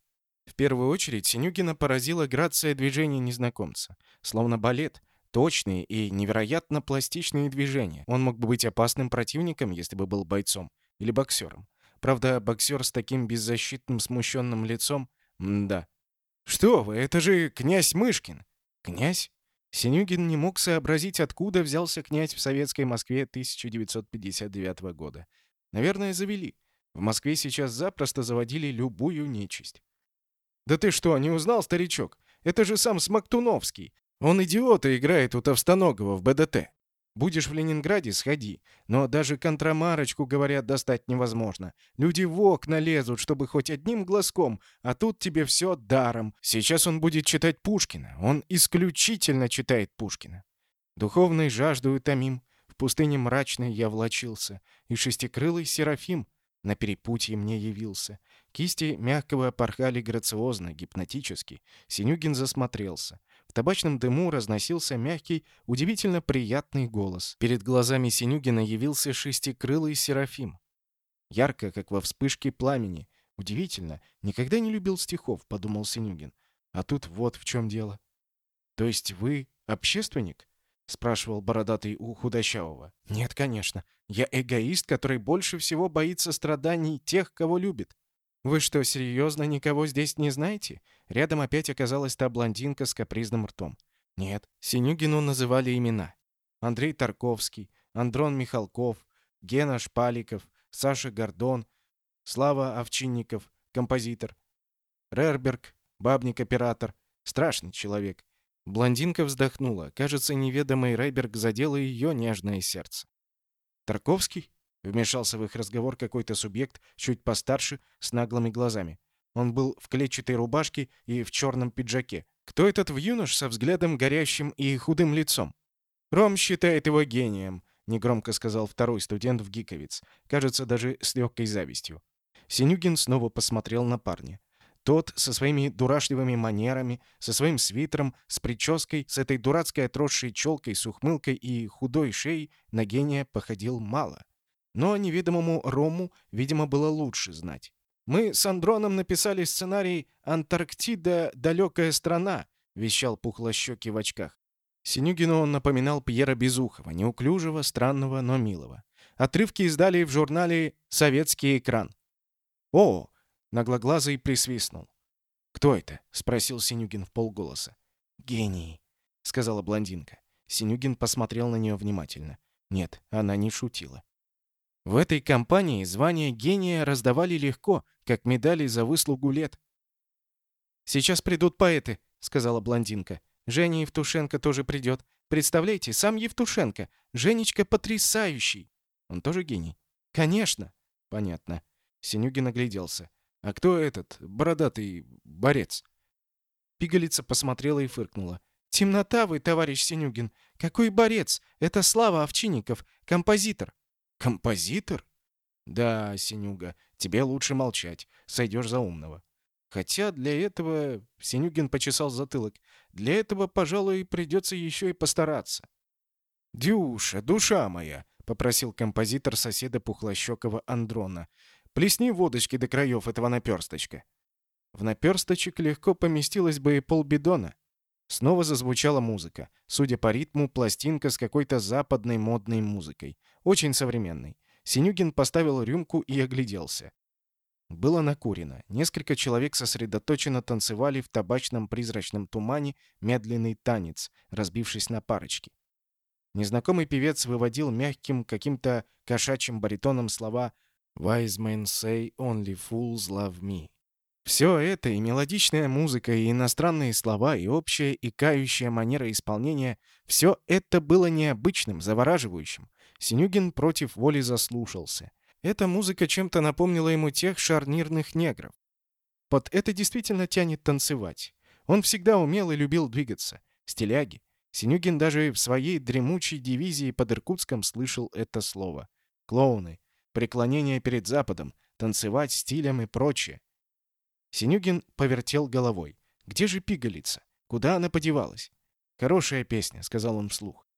В первую очередь Синюгина поразила грация движений незнакомца. Словно балет. Точные и невероятно пластичные движения. Он мог бы быть опасным противником, если бы был бойцом. Или боксером. Правда, боксер с таким беззащитным смущенным лицом... Да. «Что вы, это же князь Мышкин!» «Князь?» Синюгин не мог сообразить, откуда взялся князь в советской Москве 1959 года. Наверное, завели. В Москве сейчас запросто заводили любую нечисть. «Да ты что, не узнал, старичок? Это же сам Смоктуновский. Он идиота играет у Товстоногова в БДТ. Будешь в Ленинграде, сходи. Но даже контрамарочку, говорят, достать невозможно. Люди в окна лезут, чтобы хоть одним глазком, а тут тебе все даром. Сейчас он будет читать Пушкина. Он исключительно читает Пушкина. Духовной жаждою томим, в пустыне мрачной я влачился, и шестикрылый Серафим на перепутье мне явился. Кисти мягкого порхали грациозно, гипнотически. Синюгин засмотрелся. В табачном дыму разносился мягкий, удивительно приятный голос. Перед глазами Синюгина явился шестикрылый Серафим. Ярко, как во вспышке пламени. Удивительно. Никогда не любил стихов, подумал Синюгин. А тут вот в чем дело. То есть вы общественник? Спрашивал бородатый у худощавого. Нет, конечно. Я эгоист, который больше всего боится страданий тех, кого любит. «Вы что, серьезно никого здесь не знаете?» Рядом опять оказалась та блондинка с капризным ртом. «Нет, Синюгину называли имена. Андрей Тарковский, Андрон Михалков, Гена Шпаликов, Саша Гордон, Слава Овчинников, композитор, Рерберг, бабник-оператор. Страшный человек. Блондинка вздохнула. Кажется, неведомый Рейберг задел ее нежное сердце. «Тарковский?» — вмешался в их разговор какой-то субъект, чуть постарше, с наглыми глазами. Он был в клетчатой рубашке и в черном пиджаке. Кто этот в юнош со взглядом горящим и худым лицом? Ром считает его гением, негромко сказал второй студент в Гиковиц, кажется, даже с легкой завистью. Синюгин снова посмотрел на парня. Тот со своими дурашливыми манерами, со своим свитером, с прической, с этой дурацкой отросшей челкой, с ухмылкой и худой шеей на гения походил мало. Но неведомому Рому, видимо, было лучше знать. «Мы с Андроном написали сценарий «Антарктида — далекая страна», — вещал пухлощекий в очках. Синюгину он напоминал Пьера Безухова, неуклюжего, странного, но милого. Отрывки издали в журнале «Советский экран». «О!» — наглоглазый присвистнул. «Кто это?» — спросил Синюгин в полголоса. «Гений», — сказала блондинка. Синюгин посмотрел на нее внимательно. Нет, она не шутила. В этой компании звание гения раздавали легко, как медали за выслугу лет. «Сейчас придут поэты», — сказала блондинка. «Женя Евтушенко тоже придет. Представляете, сам Евтушенко. Женечка потрясающий». «Он тоже гений?» «Конечно». «Понятно». Синюгин огляделся. «А кто этот, бородатый борец?» Пигалица посмотрела и фыркнула. «Темнота вы, товарищ Синюгин! Какой борец! Это Слава Овчинников, композитор!» «Композитор?» «Да, Синюга, тебе лучше молчать. Сойдешь за умного». Хотя для этого... Синюгин почесал затылок. Для этого, пожалуй, придется еще и постараться. «Дюша, душа моя!» — попросил композитор соседа пухлощекого Андрона. «Плесни водочки до краев этого наперсточка». В наперсточек легко поместилось бы и полбидона. Снова зазвучала музыка. Судя по ритму, пластинка с какой-то западной модной музыкой. Очень современной. Синюгин поставил рюмку и огляделся. Было накурено. Несколько человек сосредоточенно танцевали в табачном призрачном тумане медленный танец, разбившись на парочки. Незнакомый певец выводил мягким, каким-то кошачьим баритоном слова «Wise men say only fools love me». Все это, и мелодичная музыка, и иностранные слова, и общая и кающая манера исполнения, все это было необычным, завораживающим. Синюгин против воли заслушался. Эта музыка чем-то напомнила ему тех шарнирных негров. Под это действительно тянет танцевать. Он всегда умел и любил двигаться. Стиляги. Синюгин даже в своей дремучей дивизии под Иркутском слышал это слово. Клоуны. Преклонение перед Западом. Танцевать стилем и прочее. Синюгин повертел головой. «Где же пигалица? Куда она подевалась?» «Хорошая песня», — сказал он вслух.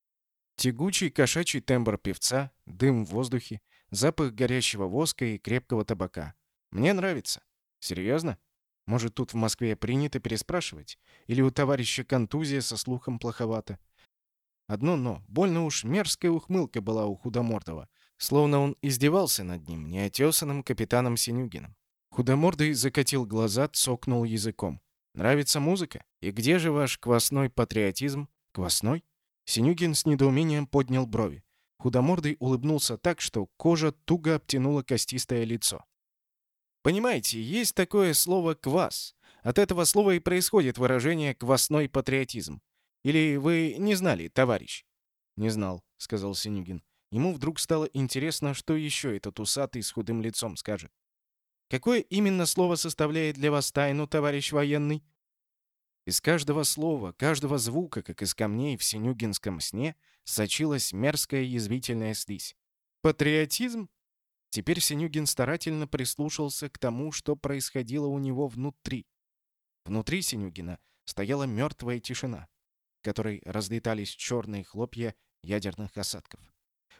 Тягучий кошачий тембр певца, дым в воздухе, запах горящего воска и крепкого табака. «Мне нравится». «Серьезно? Может, тут в Москве принято переспрашивать? Или у товарища контузия со слухом плоховато?» Одно «но». Больно уж мерзкая ухмылка была у Худомордова, словно он издевался над ним, неотесанным капитаном Синюгиным. Худомордый закатил глаза, цокнул языком. «Нравится музыка? И где же ваш квасной патриотизм?» «Квасной?» Синюгин с недоумением поднял брови. Худомордый улыбнулся так, что кожа туго обтянула костистое лицо. «Понимаете, есть такое слово «квас». От этого слова и происходит выражение «квасной патриотизм». Или вы не знали, товарищ?» «Не знал», — сказал Синюгин. Ему вдруг стало интересно, что еще этот усатый с худым лицом скажет. Какое именно слово составляет для вас тайну, товарищ военный? Из каждого слова, каждого звука, как из камней в синюгинском сне, сочилась мерзкая язвительная слизь. Патриотизм? Теперь Синюгин старательно прислушался к тому, что происходило у него внутри. Внутри Синюгина стояла мертвая тишина, в которой разлетались черные хлопья ядерных осадков.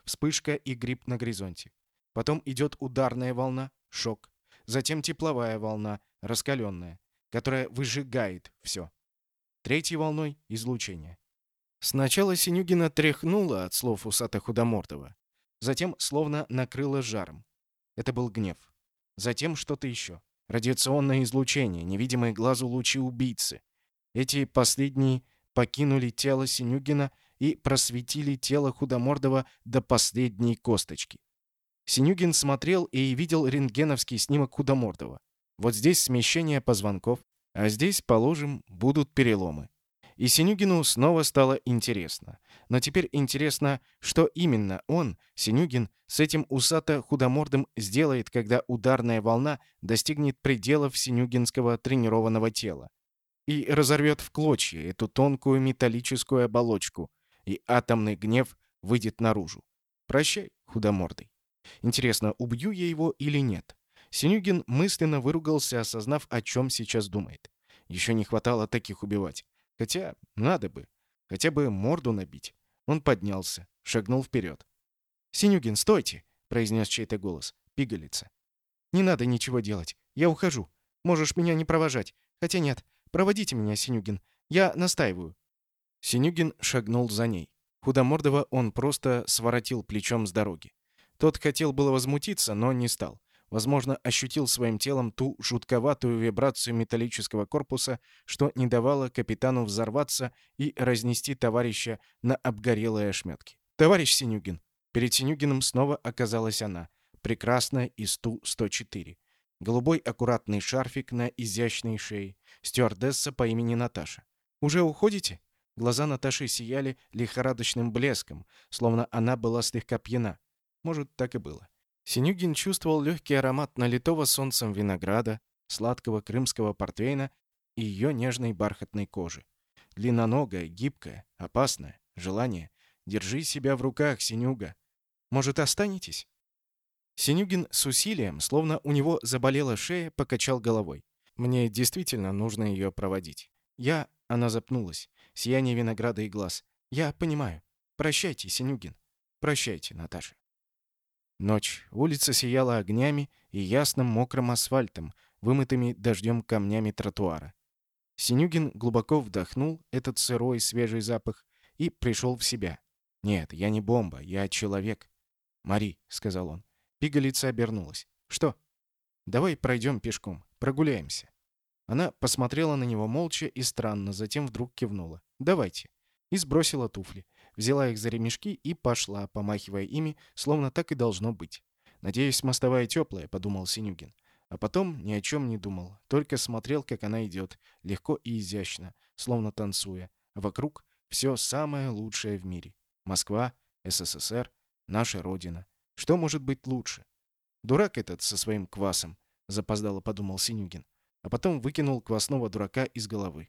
Вспышка и гриб на горизонте. Потом идет ударная волна, шок, затем тепловая волна, раскаленная, которая выжигает все. Третьей волной — излучение. Сначала Синюгина тряхнула от слов усата Худомордова, затем словно накрыла жаром. Это был гнев. Затем что-то еще. Радиационное излучение, невидимые глазу лучи убийцы. Эти последние покинули тело Синюгина и просветили тело худомордого до последней косточки. Синюгин смотрел и видел рентгеновский снимок худомордого. Вот здесь смещение позвонков, а здесь, положим, будут переломы. И Синюгину снова стало интересно. Но теперь интересно, что именно он, Синюгин, с этим усато-худомордым сделает, когда ударная волна достигнет пределов синюгинского тренированного тела и разорвет в клочья эту тонкую металлическую оболочку, и атомный гнев выйдет наружу. Прощай, худомордый. Интересно, убью я его или нет? Синюгин мысленно выругался, осознав, о чем сейчас думает. Еще не хватало таких убивать. Хотя, надо бы. Хотя бы морду набить. Он поднялся, шагнул вперед. «Синюгин, стойте!» — произнес чей-то голос. Пигалица. «Не надо ничего делать. Я ухожу. Можешь меня не провожать. Хотя нет. Проводите меня, Синюгин. Я настаиваю». Синюгин шагнул за ней. Худомордого он просто своротил плечом с дороги. Тот хотел было возмутиться, но не стал. Возможно, ощутил своим телом ту жутковатую вибрацию металлического корпуса, что не давало капитану взорваться и разнести товарища на обгорелые ошметки. «Товарищ Синюгин!» Перед Синюгиным снова оказалась она, прекрасная из Ту-104. Голубой аккуратный шарфик на изящной шее, стюардесса по имени Наташа. «Уже уходите?» Глаза Наташи сияли лихорадочным блеском, словно она была слегка пьяна. Может, так и было. Синюгин чувствовал легкий аромат налитого солнцем винограда, сладкого крымского портвейна и ее нежной бархатной кожи. Длинноногая, гибкая, опасная. Желание. Держи себя в руках, Синюга. Может, останетесь? Синюгин с усилием, словно у него заболела шея, покачал головой. Мне действительно нужно ее проводить. Я... Она запнулась. Сияние винограда и глаз. Я понимаю. Прощайте, Синюгин. Прощайте, Наташа. Ночь. Улица сияла огнями и ясным мокрым асфальтом, вымытыми дождем камнями тротуара. Синюгин глубоко вдохнул этот сырой свежий запах и пришел в себя. «Нет, я не бомба, я человек». «Мари», — сказал он. Пигалица обернулась. «Что?» «Давай пройдем пешком, прогуляемся». Она посмотрела на него молча и странно, затем вдруг кивнула. «Давайте». И сбросила туфли взяла их за ремешки и пошла, помахивая ими, словно так и должно быть. «Надеюсь, мостовая теплая», — подумал Синюгин. А потом ни о чем не думал, только смотрел, как она идет, легко и изящно, словно танцуя. Вокруг все самое лучшее в мире. Москва, СССР, наша Родина. Что может быть лучше? Дурак этот со своим квасом, запоздало подумал Синюгин, а потом выкинул квасного дурака из головы.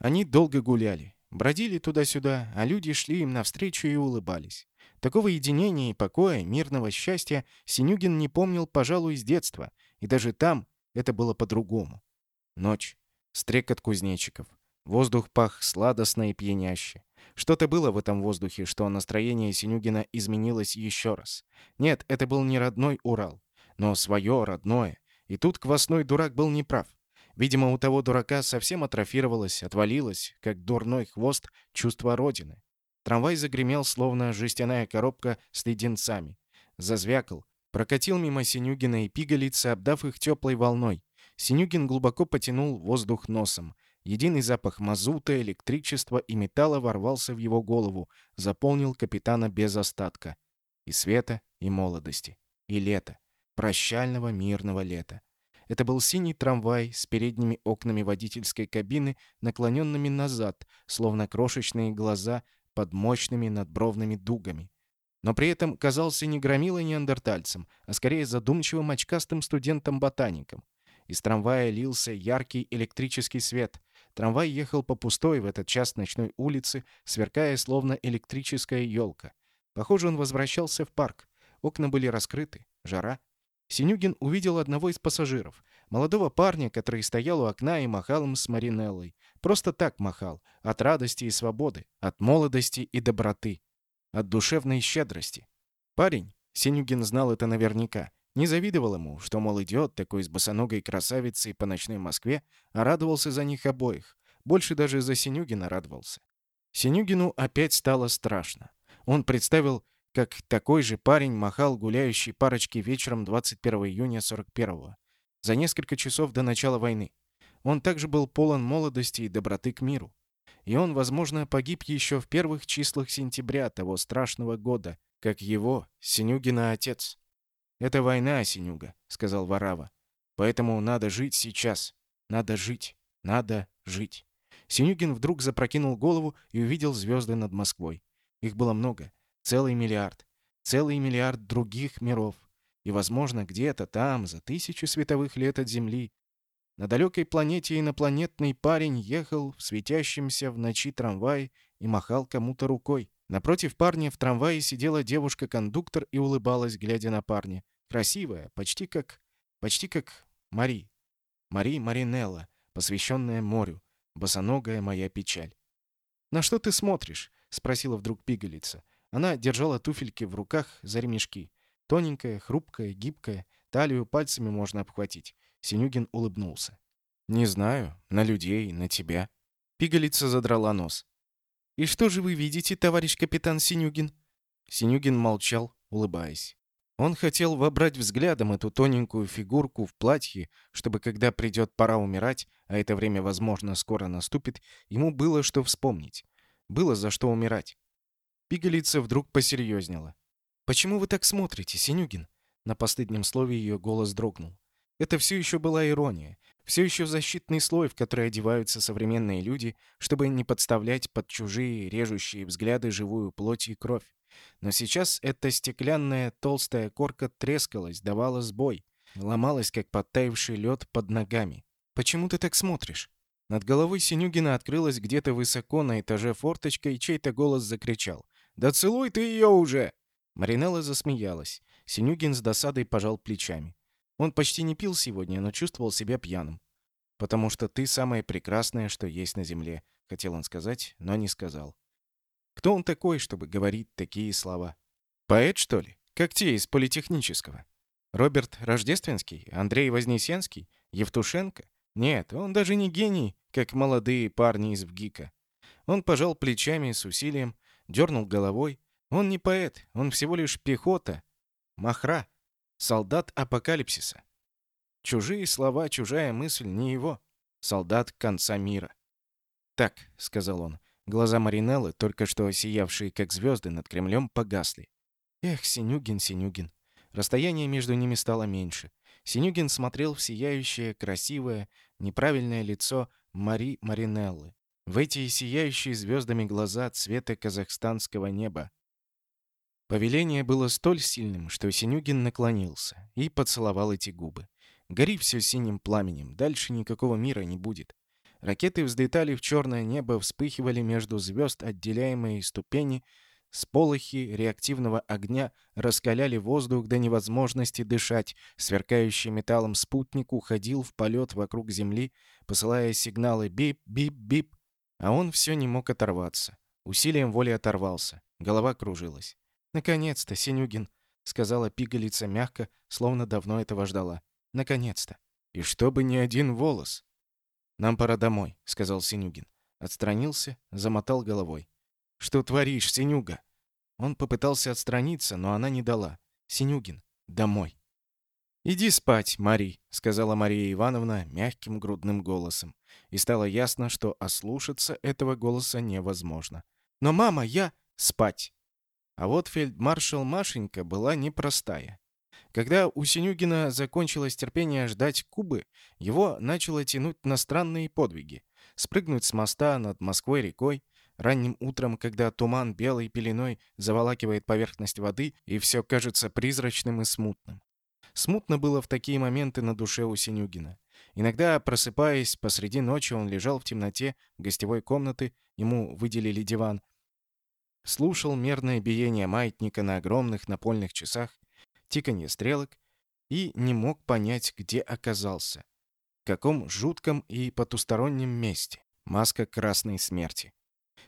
Они долго гуляли. Бродили туда-сюда, а люди шли им навстречу и улыбались. Такого единения и покоя, мирного счастья Синюгин не помнил, пожалуй, с детства, и даже там это было по-другому. Ночь, стрекот кузнечиков. Воздух пах сладостно и пьяняще. Что-то было в этом воздухе, что настроение Синюгина изменилось еще раз. Нет, это был не родной Урал, но свое родное. И тут квасной дурак был неправ. Видимо, у того дурака совсем атрофировалось, отвалилось, как дурной хвост, чувство Родины. Трамвай загремел, словно жестяная коробка с леденцами. Зазвякал. Прокатил мимо Синюгина и пигалицы, обдав их теплой волной. Синюгин глубоко потянул воздух носом. Единый запах мазута, электричества и металла ворвался в его голову, заполнил капитана без остатка. И света, и молодости. И лета. Прощального мирного лета. Это был синий трамвай с передними окнами водительской кабины, наклоненными назад, словно крошечные глаза под мощными надбровными дугами. Но при этом казался не громилой неандертальцем, а скорее задумчивым очкастым студентом-ботаником. Из трамвая лился яркий электрический свет. Трамвай ехал по пустой в этот час ночной улице, сверкая словно электрическая елка. Похоже, он возвращался в парк. Окна были раскрыты. Жара. Синюгин увидел одного из пассажиров. Молодого парня, который стоял у окна и махал им с Маринеллой. Просто так махал. От радости и свободы. От молодости и доброты. От душевной щедрости. Парень, Синюгин знал это наверняка, не завидовал ему, что, мол, идет такой с босоногой красавицей по ночной Москве, а радовался за них обоих. Больше даже за Синюгина радовался. Синюгину опять стало страшно. Он представил как такой же парень махал гуляющей парочке вечером 21 июня 41-го, за несколько часов до начала войны. Он также был полон молодости и доброты к миру. и он, возможно, погиб еще в первых числах сентября того страшного года, как его, Синюгина, отец. «Это война, Синюга», — сказал Варава. «Поэтому надо жить сейчас. Надо жить. Надо жить». Синюгин вдруг запрокинул голову и увидел звезды над Москвой. Их было много. Целый миллиард. Целый миллиард других миров. И, возможно, где-то там, за тысячи световых лет от Земли, на далекой планете инопланетный парень ехал в светящемся в ночи трамвае и махал кому-то рукой. Напротив парня в трамвае сидела девушка-кондуктор и улыбалась, глядя на парня. Красивая, почти как... почти как Мари. Мари Маринелла, посвященная морю. Босоногая моя печаль. «На что ты смотришь?» — спросила вдруг пигалица. Она держала туфельки в руках за ремешки. Тоненькая, хрупкая, гибкая. Талию пальцами можно обхватить. Синюгин улыбнулся. «Не знаю. На людей, на тебя». Пигалица задрала нос. «И что же вы видите, товарищ капитан Синюгин?» Синюгин молчал, улыбаясь. Он хотел вобрать взглядом эту тоненькую фигурку в платье, чтобы, когда придет пора умирать, а это время, возможно, скоро наступит, ему было что вспомнить. Было за что умирать. Пигалица вдруг посерьезнела. «Почему вы так смотрите, Синюгин?» На последнем слове ее голос дрогнул. Это все еще была ирония, все еще защитный слой, в который одеваются современные люди, чтобы не подставлять под чужие режущие взгляды живую плоть и кровь. Но сейчас эта стеклянная толстая корка трескалась, давала сбой, ломалась, как подтаявший лед под ногами. «Почему ты так смотришь?» Над головой Синюгина открылась где-то высоко на этаже форточка, и чей-то голос закричал. «Да целуй ты ее уже!» Маринелла засмеялась. Синюгин с досадой пожал плечами. Он почти не пил сегодня, но чувствовал себя пьяным. «Потому что ты самое прекрасное, что есть на земле», — хотел он сказать, но не сказал. Кто он такой, чтобы говорить такие слова? Поэт, что ли? Как те из политехнического? Роберт Рождественский? Андрей Вознесенский? Евтушенко? Нет, он даже не гений, как молодые парни из ВГИКа. Он пожал плечами с усилием, дернул головой. Он не поэт, он всего лишь пехота. Махра. Солдат апокалипсиса. Чужие слова, чужая мысль не его. Солдат конца мира. «Так», — сказал он. Глаза Маринеллы, только что сиявшие как звезды над Кремлем, погасли. «Эх, Синюгин, Синюгин». Расстояние между ними стало меньше. Синюгин смотрел в сияющее, красивое, неправильное лицо Мари Маринеллы. В эти сияющие звездами глаза цвета казахстанского неба. Повеление было столь сильным, что Синюгин наклонился и поцеловал эти губы. «Гори все синим пламенем, дальше никакого мира не будет». Ракеты взлетали в черное небо, вспыхивали между звезд отделяемые ступени, сполохи реактивного огня раскаляли воздух до невозможности дышать, сверкающий металлом спутник уходил в полет вокруг Земли, посылая сигналы «бип-бип-бип», а он все не мог оторваться. Усилием воли оторвался, голова кружилась. «Наконец-то, Синюгин!» — сказала пигалица мягко, словно давно этого ждала. «Наконец-то!» «И чтобы ни один волос!» «Нам пора домой», — сказал Синюгин. Отстранился, замотал головой. «Что творишь, Синюга?» Он попытался отстраниться, но она не дала. «Синюгин, домой». «Иди спать, Мари», — сказала Мария Ивановна мягким грудным голосом. И стало ясно, что ослушаться этого голоса невозможно. «Но, мама, я...» «Спать!» А вот фельдмаршал Машенька была непростая. Когда у Синюгина закончилось терпение ждать Кубы, его начало тянуть на странные подвиги. Спрыгнуть с моста над Москвой-рекой, ранним утром, когда туман белой пеленой заволакивает поверхность воды, и все кажется призрачным и смутным. Смутно было в такие моменты на душе у Синюгина. Иногда, просыпаясь, посреди ночи он лежал в темноте гостевой комнаты, ему выделили диван, слушал мерное биение маятника на огромных напольных часах, тиканье стрелок и не мог понять, где оказался. В каком жутком и потустороннем месте. Маска красной смерти.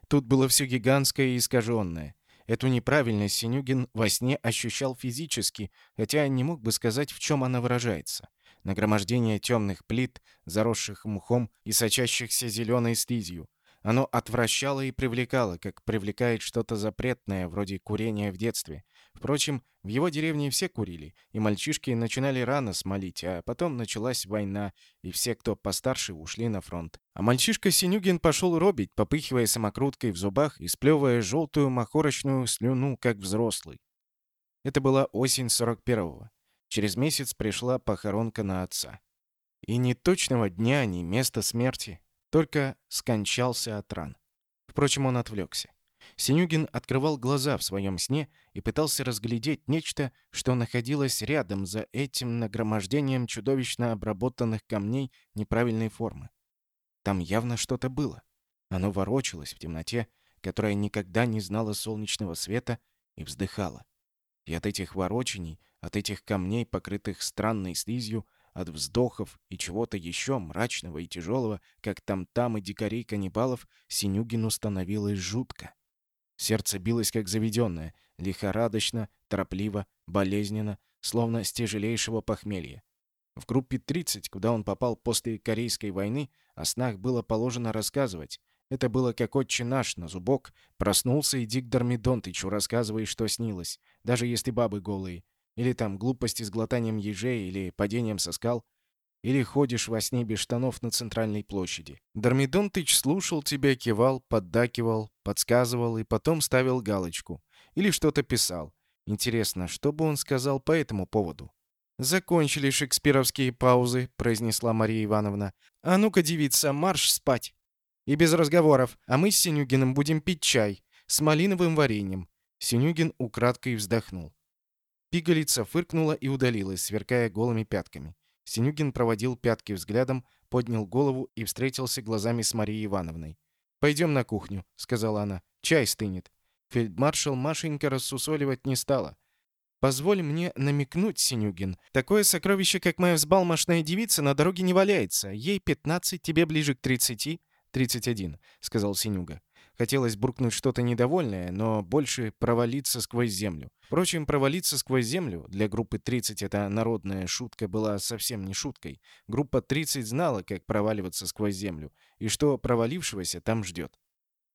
Тут было все гигантское и искаженное. Эту неправильность Синюгин во сне ощущал физически, хотя не мог бы сказать, в чем она выражается. Нагромождение темных плит, заросших мхом и сочащихся зеленой слизью, оно отвращало и привлекало, как привлекает что-то запретное, вроде курения в детстве. Впрочем, в его деревне все курили, и мальчишки начинали рано смолить, а потом началась война, и все, кто постарше, ушли на фронт. А мальчишка Синюгин пошел робить, попыхивая самокруткой в зубах и сплевывая желтую махорочную слюну, как взрослый. Это была осень 41-го. Через месяц пришла похоронка на отца. И ни точного дня, ни места смерти, только скончался от ран. Впрочем, он отвлекся. Синюгин открывал глаза в своем сне и пытался разглядеть нечто, что находилось рядом за этим нагромождением чудовищно обработанных камней неправильной формы. Там явно что-то было. Оно ворочалось в темноте, которая никогда не знала солнечного света, и вздыхало. И от этих ворочений, от этих камней, покрытых странной слизью, от вздохов и чего-то еще мрачного и тяжелого, как там-там и дикарей каннибалов, Синюгину становилось жутко. Сердце билось как заведенное, лихорадочно, торопливо, болезненно, словно с тяжелейшего похмелья. В группе 30, куда он попал после Корейской войны, о снах было положено рассказывать. Это было как отче наш на зубок. Проснулся и Дик Дормидонтычу рассказывай, что снилось, даже если бабы голые. Или там глупости с глотанием ежей, или падением со скал. Или ходишь во сне без штанов на центральной площади. Дормидонтыч слушал тебя, кивал, поддакивал, подсказывал и потом ставил галочку. Или что-то писал. Интересно, что бы он сказал по этому поводу? «Закончили шекспировские паузы», — произнесла Мария Ивановна. «А ну-ка, девица, марш спать!» «И без разговоров, а мы с Синюгиным будем пить чай с малиновым вареньем». Синюгин украдкой вздохнул. Пигалица фыркнула и удалилась, сверкая голыми пятками. Синюгин проводил пятки взглядом, поднял голову и встретился глазами с Марией Ивановной. «Пойдем на кухню», — сказала она. «Чай стынет». Фельдмаршал Машенька рассусоливать не стала. «Позволь мне намекнуть, Синюгин. Такое сокровище, как моя взбалмошная девица, на дороге не валяется. Ей пятнадцать, тебе ближе к тридцати». «Тридцать один», — сказал Синюга. Хотелось буркнуть что-то недовольное, но больше провалиться сквозь землю. Впрочем, провалиться сквозь землю для группы 30 эта народная шутка была совсем не шуткой. Группа 30 знала, как проваливаться сквозь землю, и что провалившегося там ждет.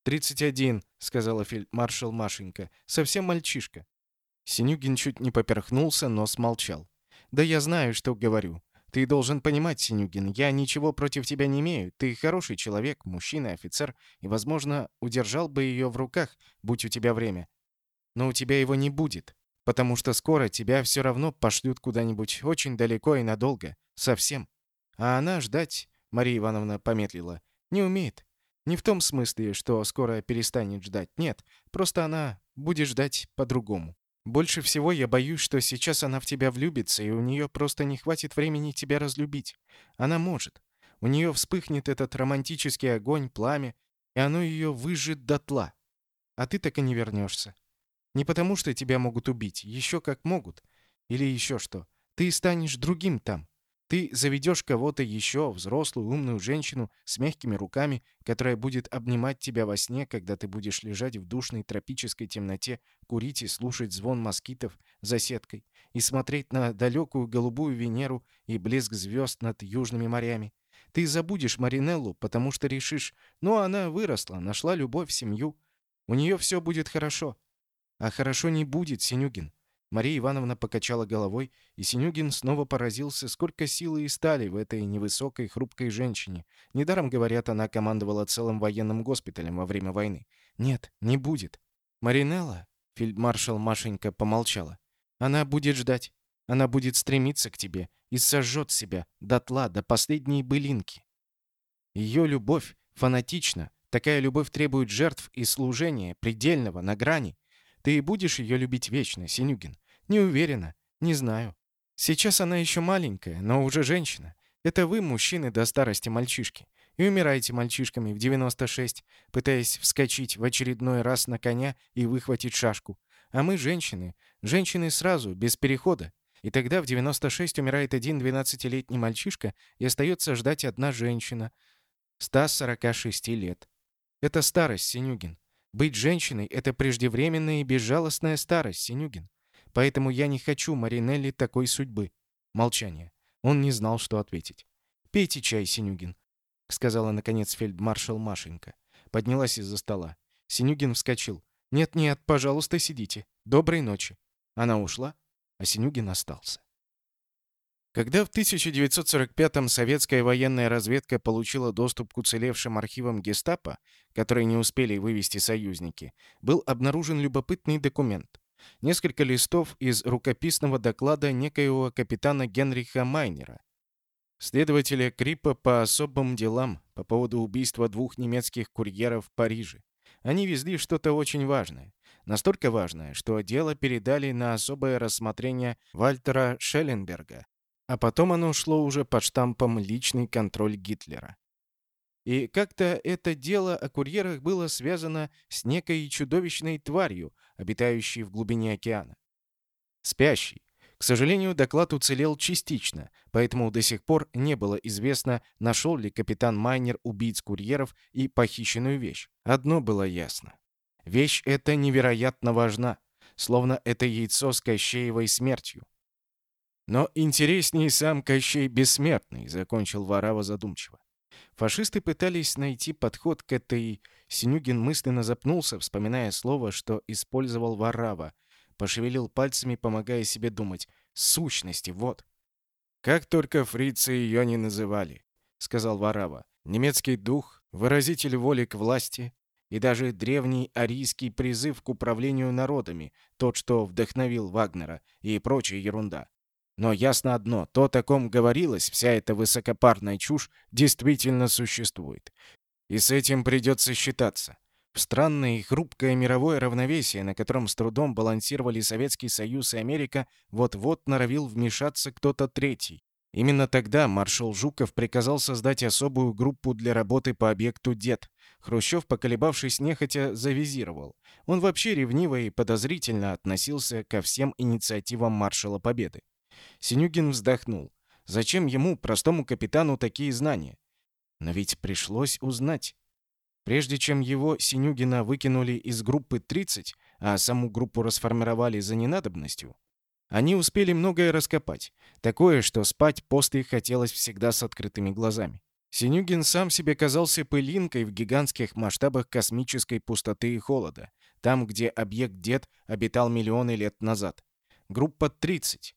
«31», — сказала фельдмаршал Машенька, — «совсем мальчишка». Синюгин чуть не поперхнулся, но смолчал. «Да я знаю, что говорю. Ты должен понимать, Синюгин, я ничего против тебя не имею. Ты хороший человек, мужчина, офицер, и, возможно, удержал бы ее в руках, будь у тебя время. Но у тебя его не будет, потому что скоро тебя все равно пошлют куда-нибудь очень далеко и надолго. Совсем. А она ждать, Мария Ивановна помедлила, не умеет. Не в том смысле, что скоро перестанет ждать. Нет, просто она будет ждать по-другому. Больше всего я боюсь, что сейчас она в тебя влюбится, и у нее просто не хватит времени тебя разлюбить. Она может. У нее вспыхнет этот романтический огонь, пламя, и оно ее выжжет дотла. А ты так и не вернешься. Не потому, что тебя могут убить, еще как могут. Или еще что. Ты станешь другим там. Ты заведешь кого-то еще, взрослую, умную женщину с мягкими руками, которая будет обнимать тебя во сне, когда ты будешь лежать в душной тропической темноте, курить и слушать звон москитов за сеткой, и смотреть на далекую голубую Венеру и блеск звезд над южными морями. Ты забудешь Маринеллу, потому что решишь, ну, она выросла, нашла любовь, семью. У нее все будет хорошо. А хорошо не будет, Синюгин. Мария Ивановна покачала головой, и Синюгин снова поразился, сколько силы и стали в этой невысокой, хрупкой женщине. Недаром, говорят, она командовала целым военным госпиталем во время войны. Нет, не будет. Маринелла, фельдмаршал Машенька помолчала. Она будет ждать. Она будет стремиться к тебе и сожжет себя дотла, до последней былинки. Ее любовь фанатична. Такая любовь требует жертв и служения, предельного, на грани. Ты и будешь ее любить вечно, Синюгин? Не уверена. Не знаю. Сейчас она еще маленькая, но уже женщина. Это вы, мужчины, до старости мальчишки. И умираете мальчишками в 96, пытаясь вскочить в очередной раз на коня и выхватить шашку. А мы женщины. Женщины сразу, без перехода. И тогда в 96 умирает один 12-летний мальчишка, и остается ждать одна женщина. 146 лет. Это старость, Синюгин. Быть женщиной — это преждевременная и безжалостная старость, Синюгин. Поэтому я не хочу Маринелли такой судьбы. Молчание. Он не знал, что ответить. «Пейте чай, Синюгин», — сказала, наконец, фельдмаршал Машенька. Поднялась из-за стола. Синюгин вскочил. «Нет-нет, пожалуйста, сидите. Доброй ночи». Она ушла, а Синюгин остался. Когда в 1945-м советская военная разведка получила доступ к уцелевшим архивам гестапо, которые не успели вывести союзники, был обнаружен любопытный документ. Несколько листов из рукописного доклада некоего капитана Генриха Майнера, следователя Крипа по особым делам по поводу убийства двух немецких курьеров в Париже. Они везли что-то очень важное. Настолько важное, что дело передали на особое рассмотрение Вальтера Шелленберга, а потом оно шло уже под штампом «Личный контроль Гитлера». И как-то это дело о курьерах было связано с некой чудовищной тварью, обитающей в глубине океана. Спящий. К сожалению, доклад уцелел частично, поэтому до сих пор не было известно, нашел ли капитан Майнер убийц курьеров и похищенную вещь. Одно было ясно. Вещь эта невероятно важна, словно это яйцо с Кощеевой смертью. Но интереснее сам Кощей Бессмертный, закончил Варава задумчиво. Фашисты пытались найти подход к этой... Синюгин мысленно запнулся, вспоминая слово, что использовал Варава. Пошевелил пальцами, помогая себе думать. Сущности, вот. «Как только фрицы ее не называли», — сказал Варава. «Немецкий дух, выразитель воли к власти, и даже древний арийский призыв к управлению народами, тот, что вдохновил Вагнера, и прочая ерунда. Но ясно одно, то, о ком говорилось, вся эта высокопарная чушь действительно существует. И с этим придется считаться. В странное и хрупкое мировое равновесие, на котором с трудом балансировали Советский Союз и Америка, вот-вот норовил вмешаться кто-то третий. Именно тогда маршал Жуков приказал создать особую группу для работы по объекту «Дед». Хрущев, поколебавшись нехотя, завизировал. Он вообще ревниво и подозрительно относился ко всем инициативам маршала Победы. Синюгин вздохнул. Зачем ему, простому капитану, такие знания? Но ведь пришлось узнать. Прежде чем его, Синюгина, выкинули из группы 30, а саму группу расформировали за ненадобностью, они успели многое раскопать. Такое, что спать после хотелось всегда с открытыми глазами. Синюгин сам себе казался пылинкой в гигантских масштабах космической пустоты и холода, там, где объект Дед обитал миллионы лет назад. Группа 30.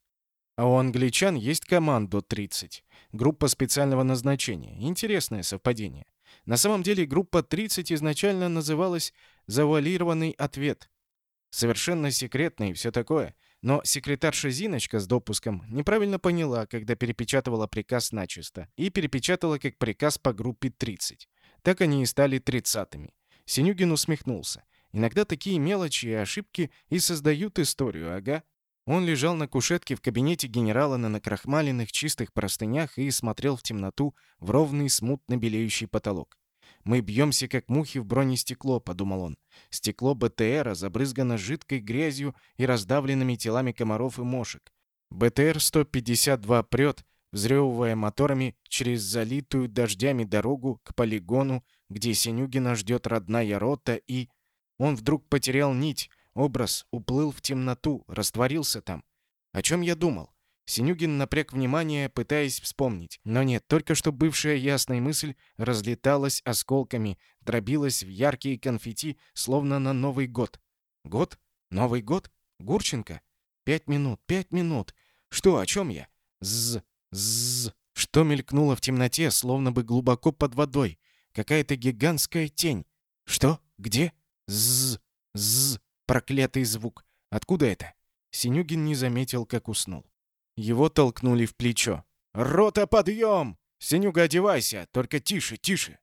А у англичан есть командо 30. Группа специального назначения. Интересное совпадение. На самом деле группа 30 изначально называлась «Завуалированный ответ». Совершенно секретно и все такое. Но секретарша Зиночка с допуском неправильно поняла, когда перепечатывала приказ начисто, и перепечатала как приказ по группе 30. Так они и стали тридцатыми. Синюгин усмехнулся. Иногда такие мелочи и ошибки и создают историю, ага. Он лежал на кушетке в кабинете генерала на накрахмаленных чистых простынях и смотрел в темноту в ровный смутно белеющий потолок. «Мы бьемся, как мухи в бронестекло», — подумал он. Стекло БТРа забрызгано жидкой грязью и раздавленными телами комаров и мошек. БТР-152 прет, взрёвывая моторами через залитую дождями дорогу к полигону, где Синюгина ждет родная рота, и... Он вдруг потерял нить, Образ уплыл в темноту, растворился там. О чем я думал? Синюгин напряг внимание, пытаясь вспомнить. Но нет, только что бывшая ясная мысль разлеталась осколками, дробилась в яркие конфетти, словно на Новый год. Год? Новый год? Гурченко? Пять минут, пять минут. Что, о чем я? З, з. Что мелькнуло в темноте, словно бы глубоко под водой? Какая-то гигантская тень. Что? Где? З, з. Проклятый звук. Откуда это? Синюгин не заметил, как уснул. Его толкнули в плечо. «Рота, подъем! Синюга, одевайся! Только тише, тише!»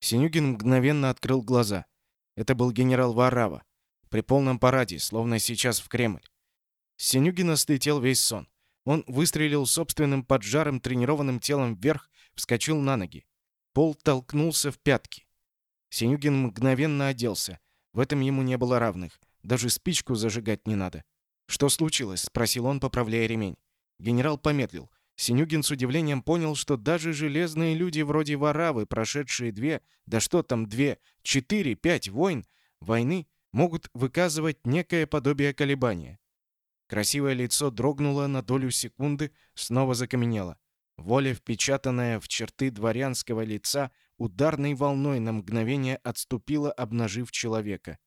Синюгин мгновенно открыл глаза. Это был генерал Варава. При полном параде, словно сейчас в Кремль. С Синюгина весь сон. Он выстрелил собственным поджарым тренированным телом вверх, вскочил на ноги. Пол толкнулся в пятки. Синюгин мгновенно оделся. В этом ему не было равных. Даже спичку зажигать не надо. «Что случилось?» — спросил он, поправляя ремень. Генерал помедлил. Синюгин с удивлением понял, что даже железные люди вроде Варавы, прошедшие две, да что там две, четыре, пять войн, войны, могут выказывать некое подобие колебания. Красивое лицо дрогнуло на долю секунды, снова закаменело. Воля, впечатанная в черты дворянского лица, ударной волной на мгновение отступила, обнажив человека.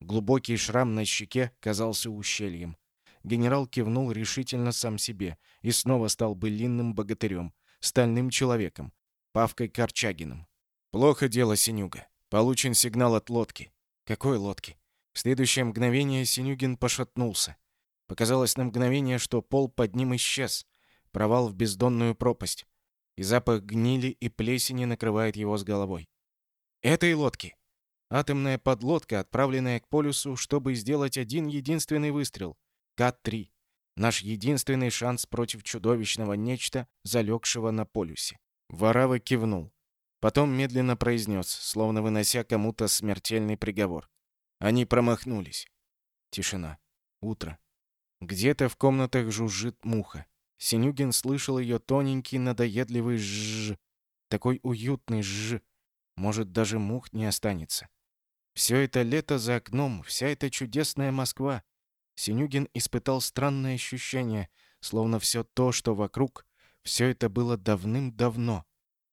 Глубокий шрам на щеке казался ущельем. генерал кивнул решительно сам себе и снова стал былинным богатырем, стальным человеком, Павкой Корчагиным. «Плохо дело, Синюга. Получен сигнал от лодки». «Какой лодки?» В следующее мгновение Синюгин пошатнулся. Показалось на мгновение, что пол под ним исчез. Провал в бездонную пропасть. И запах гнили и плесени накрывает его с головой. «Этой лодки!» Атомная подлодка, отправленная к полюсу, чтобы сделать один единственный выстрел. К-3. Наш единственный шанс против чудовищного нечто, залегшего на полюсе. Варава кивнул. Потом медленно произнес, словно вынося кому-то смертельный приговор. Они промахнулись. Тишина. Утро. Где-то в комнатах жужжит муха. Синюгин слышал ее тоненький, надоедливый жжж. Такой уютный жжж. Может, даже мух не останется. Все это лето за окном, вся эта чудесная Москва. Синюгин испытал странное ощущение, словно все то, что вокруг, все это было давным-давно.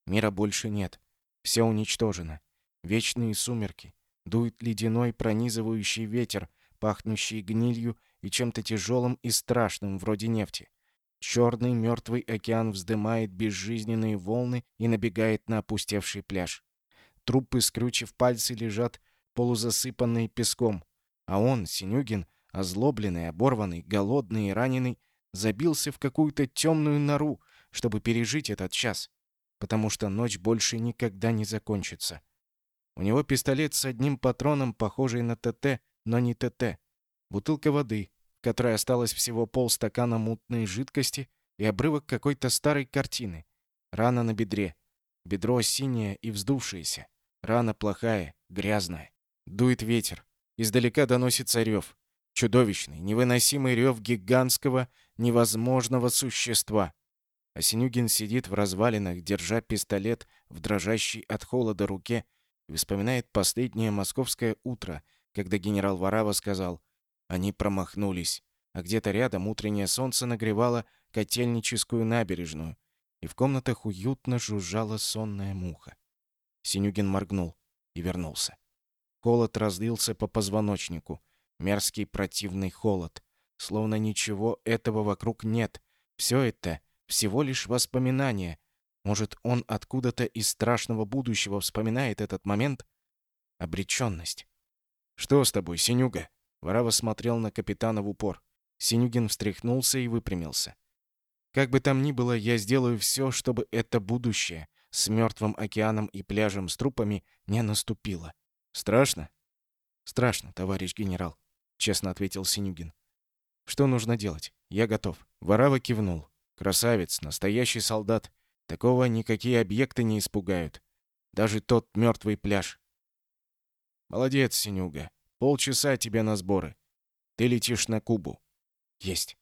Мира больше нет. Все уничтожено. Вечные сумерки. Дует ледяной пронизывающий ветер, пахнущий гнилью и чем-то тяжелым и страшным, вроде нефти. Черный мертвый океан вздымает безжизненные волны и набегает на опустевший пляж. Трупы, скрючив пальцы, лежат полузасыпанные песком. А он, Синюгин, озлобленный, оборванный, голодный и раненый, забился в какую-то темную нору, чтобы пережить этот час. Потому что ночь больше никогда не закончится. У него пистолет с одним патроном, похожий на ТТ, но не ТТ. Бутылка воды, в которой осталось всего полстакана мутной жидкости и обрывок какой-то старой картины. Рана на бедре. Бедро синее и вздувшееся. Рана плохая, грязная. Дует ветер. Издалека доносится рев. Чудовищный, невыносимый рев гигантского, невозможного существа. Синюгин сидит в развалинах, держа пистолет в дрожащей от холода руке и вспоминает последнее московское утро, когда генерал Варава сказал «Они промахнулись», а где-то рядом утреннее солнце нагревало котельническую набережную, и в комнатах уютно жужжала сонная муха. Синюгин моргнул и вернулся. Холод разлился по позвоночнику. Мерзкий противный холод. Словно ничего этого вокруг нет. Все это всего лишь воспоминания, может, он откуда-то из страшного будущего вспоминает этот момент? Обреченность. «Что с тобой, Синюга?» Варава смотрел на капитана в упор. Синюгин встряхнулся и выпрямился. «Как бы там ни было, я сделаю все, чтобы это будущее с мертвым океаном и пляжем с трупами не наступило. Страшно?» «Страшно, товарищ генерал», — честно ответил Синюгин. «Что нужно делать? Я готов». Варава кивнул. «Красавец, настоящий солдат. Такого никакие объекты не испугают. Даже тот мертвый пляж. Молодец, Синюга. Полчаса тебе на сборы. Ты летишь на Кубу. Есть.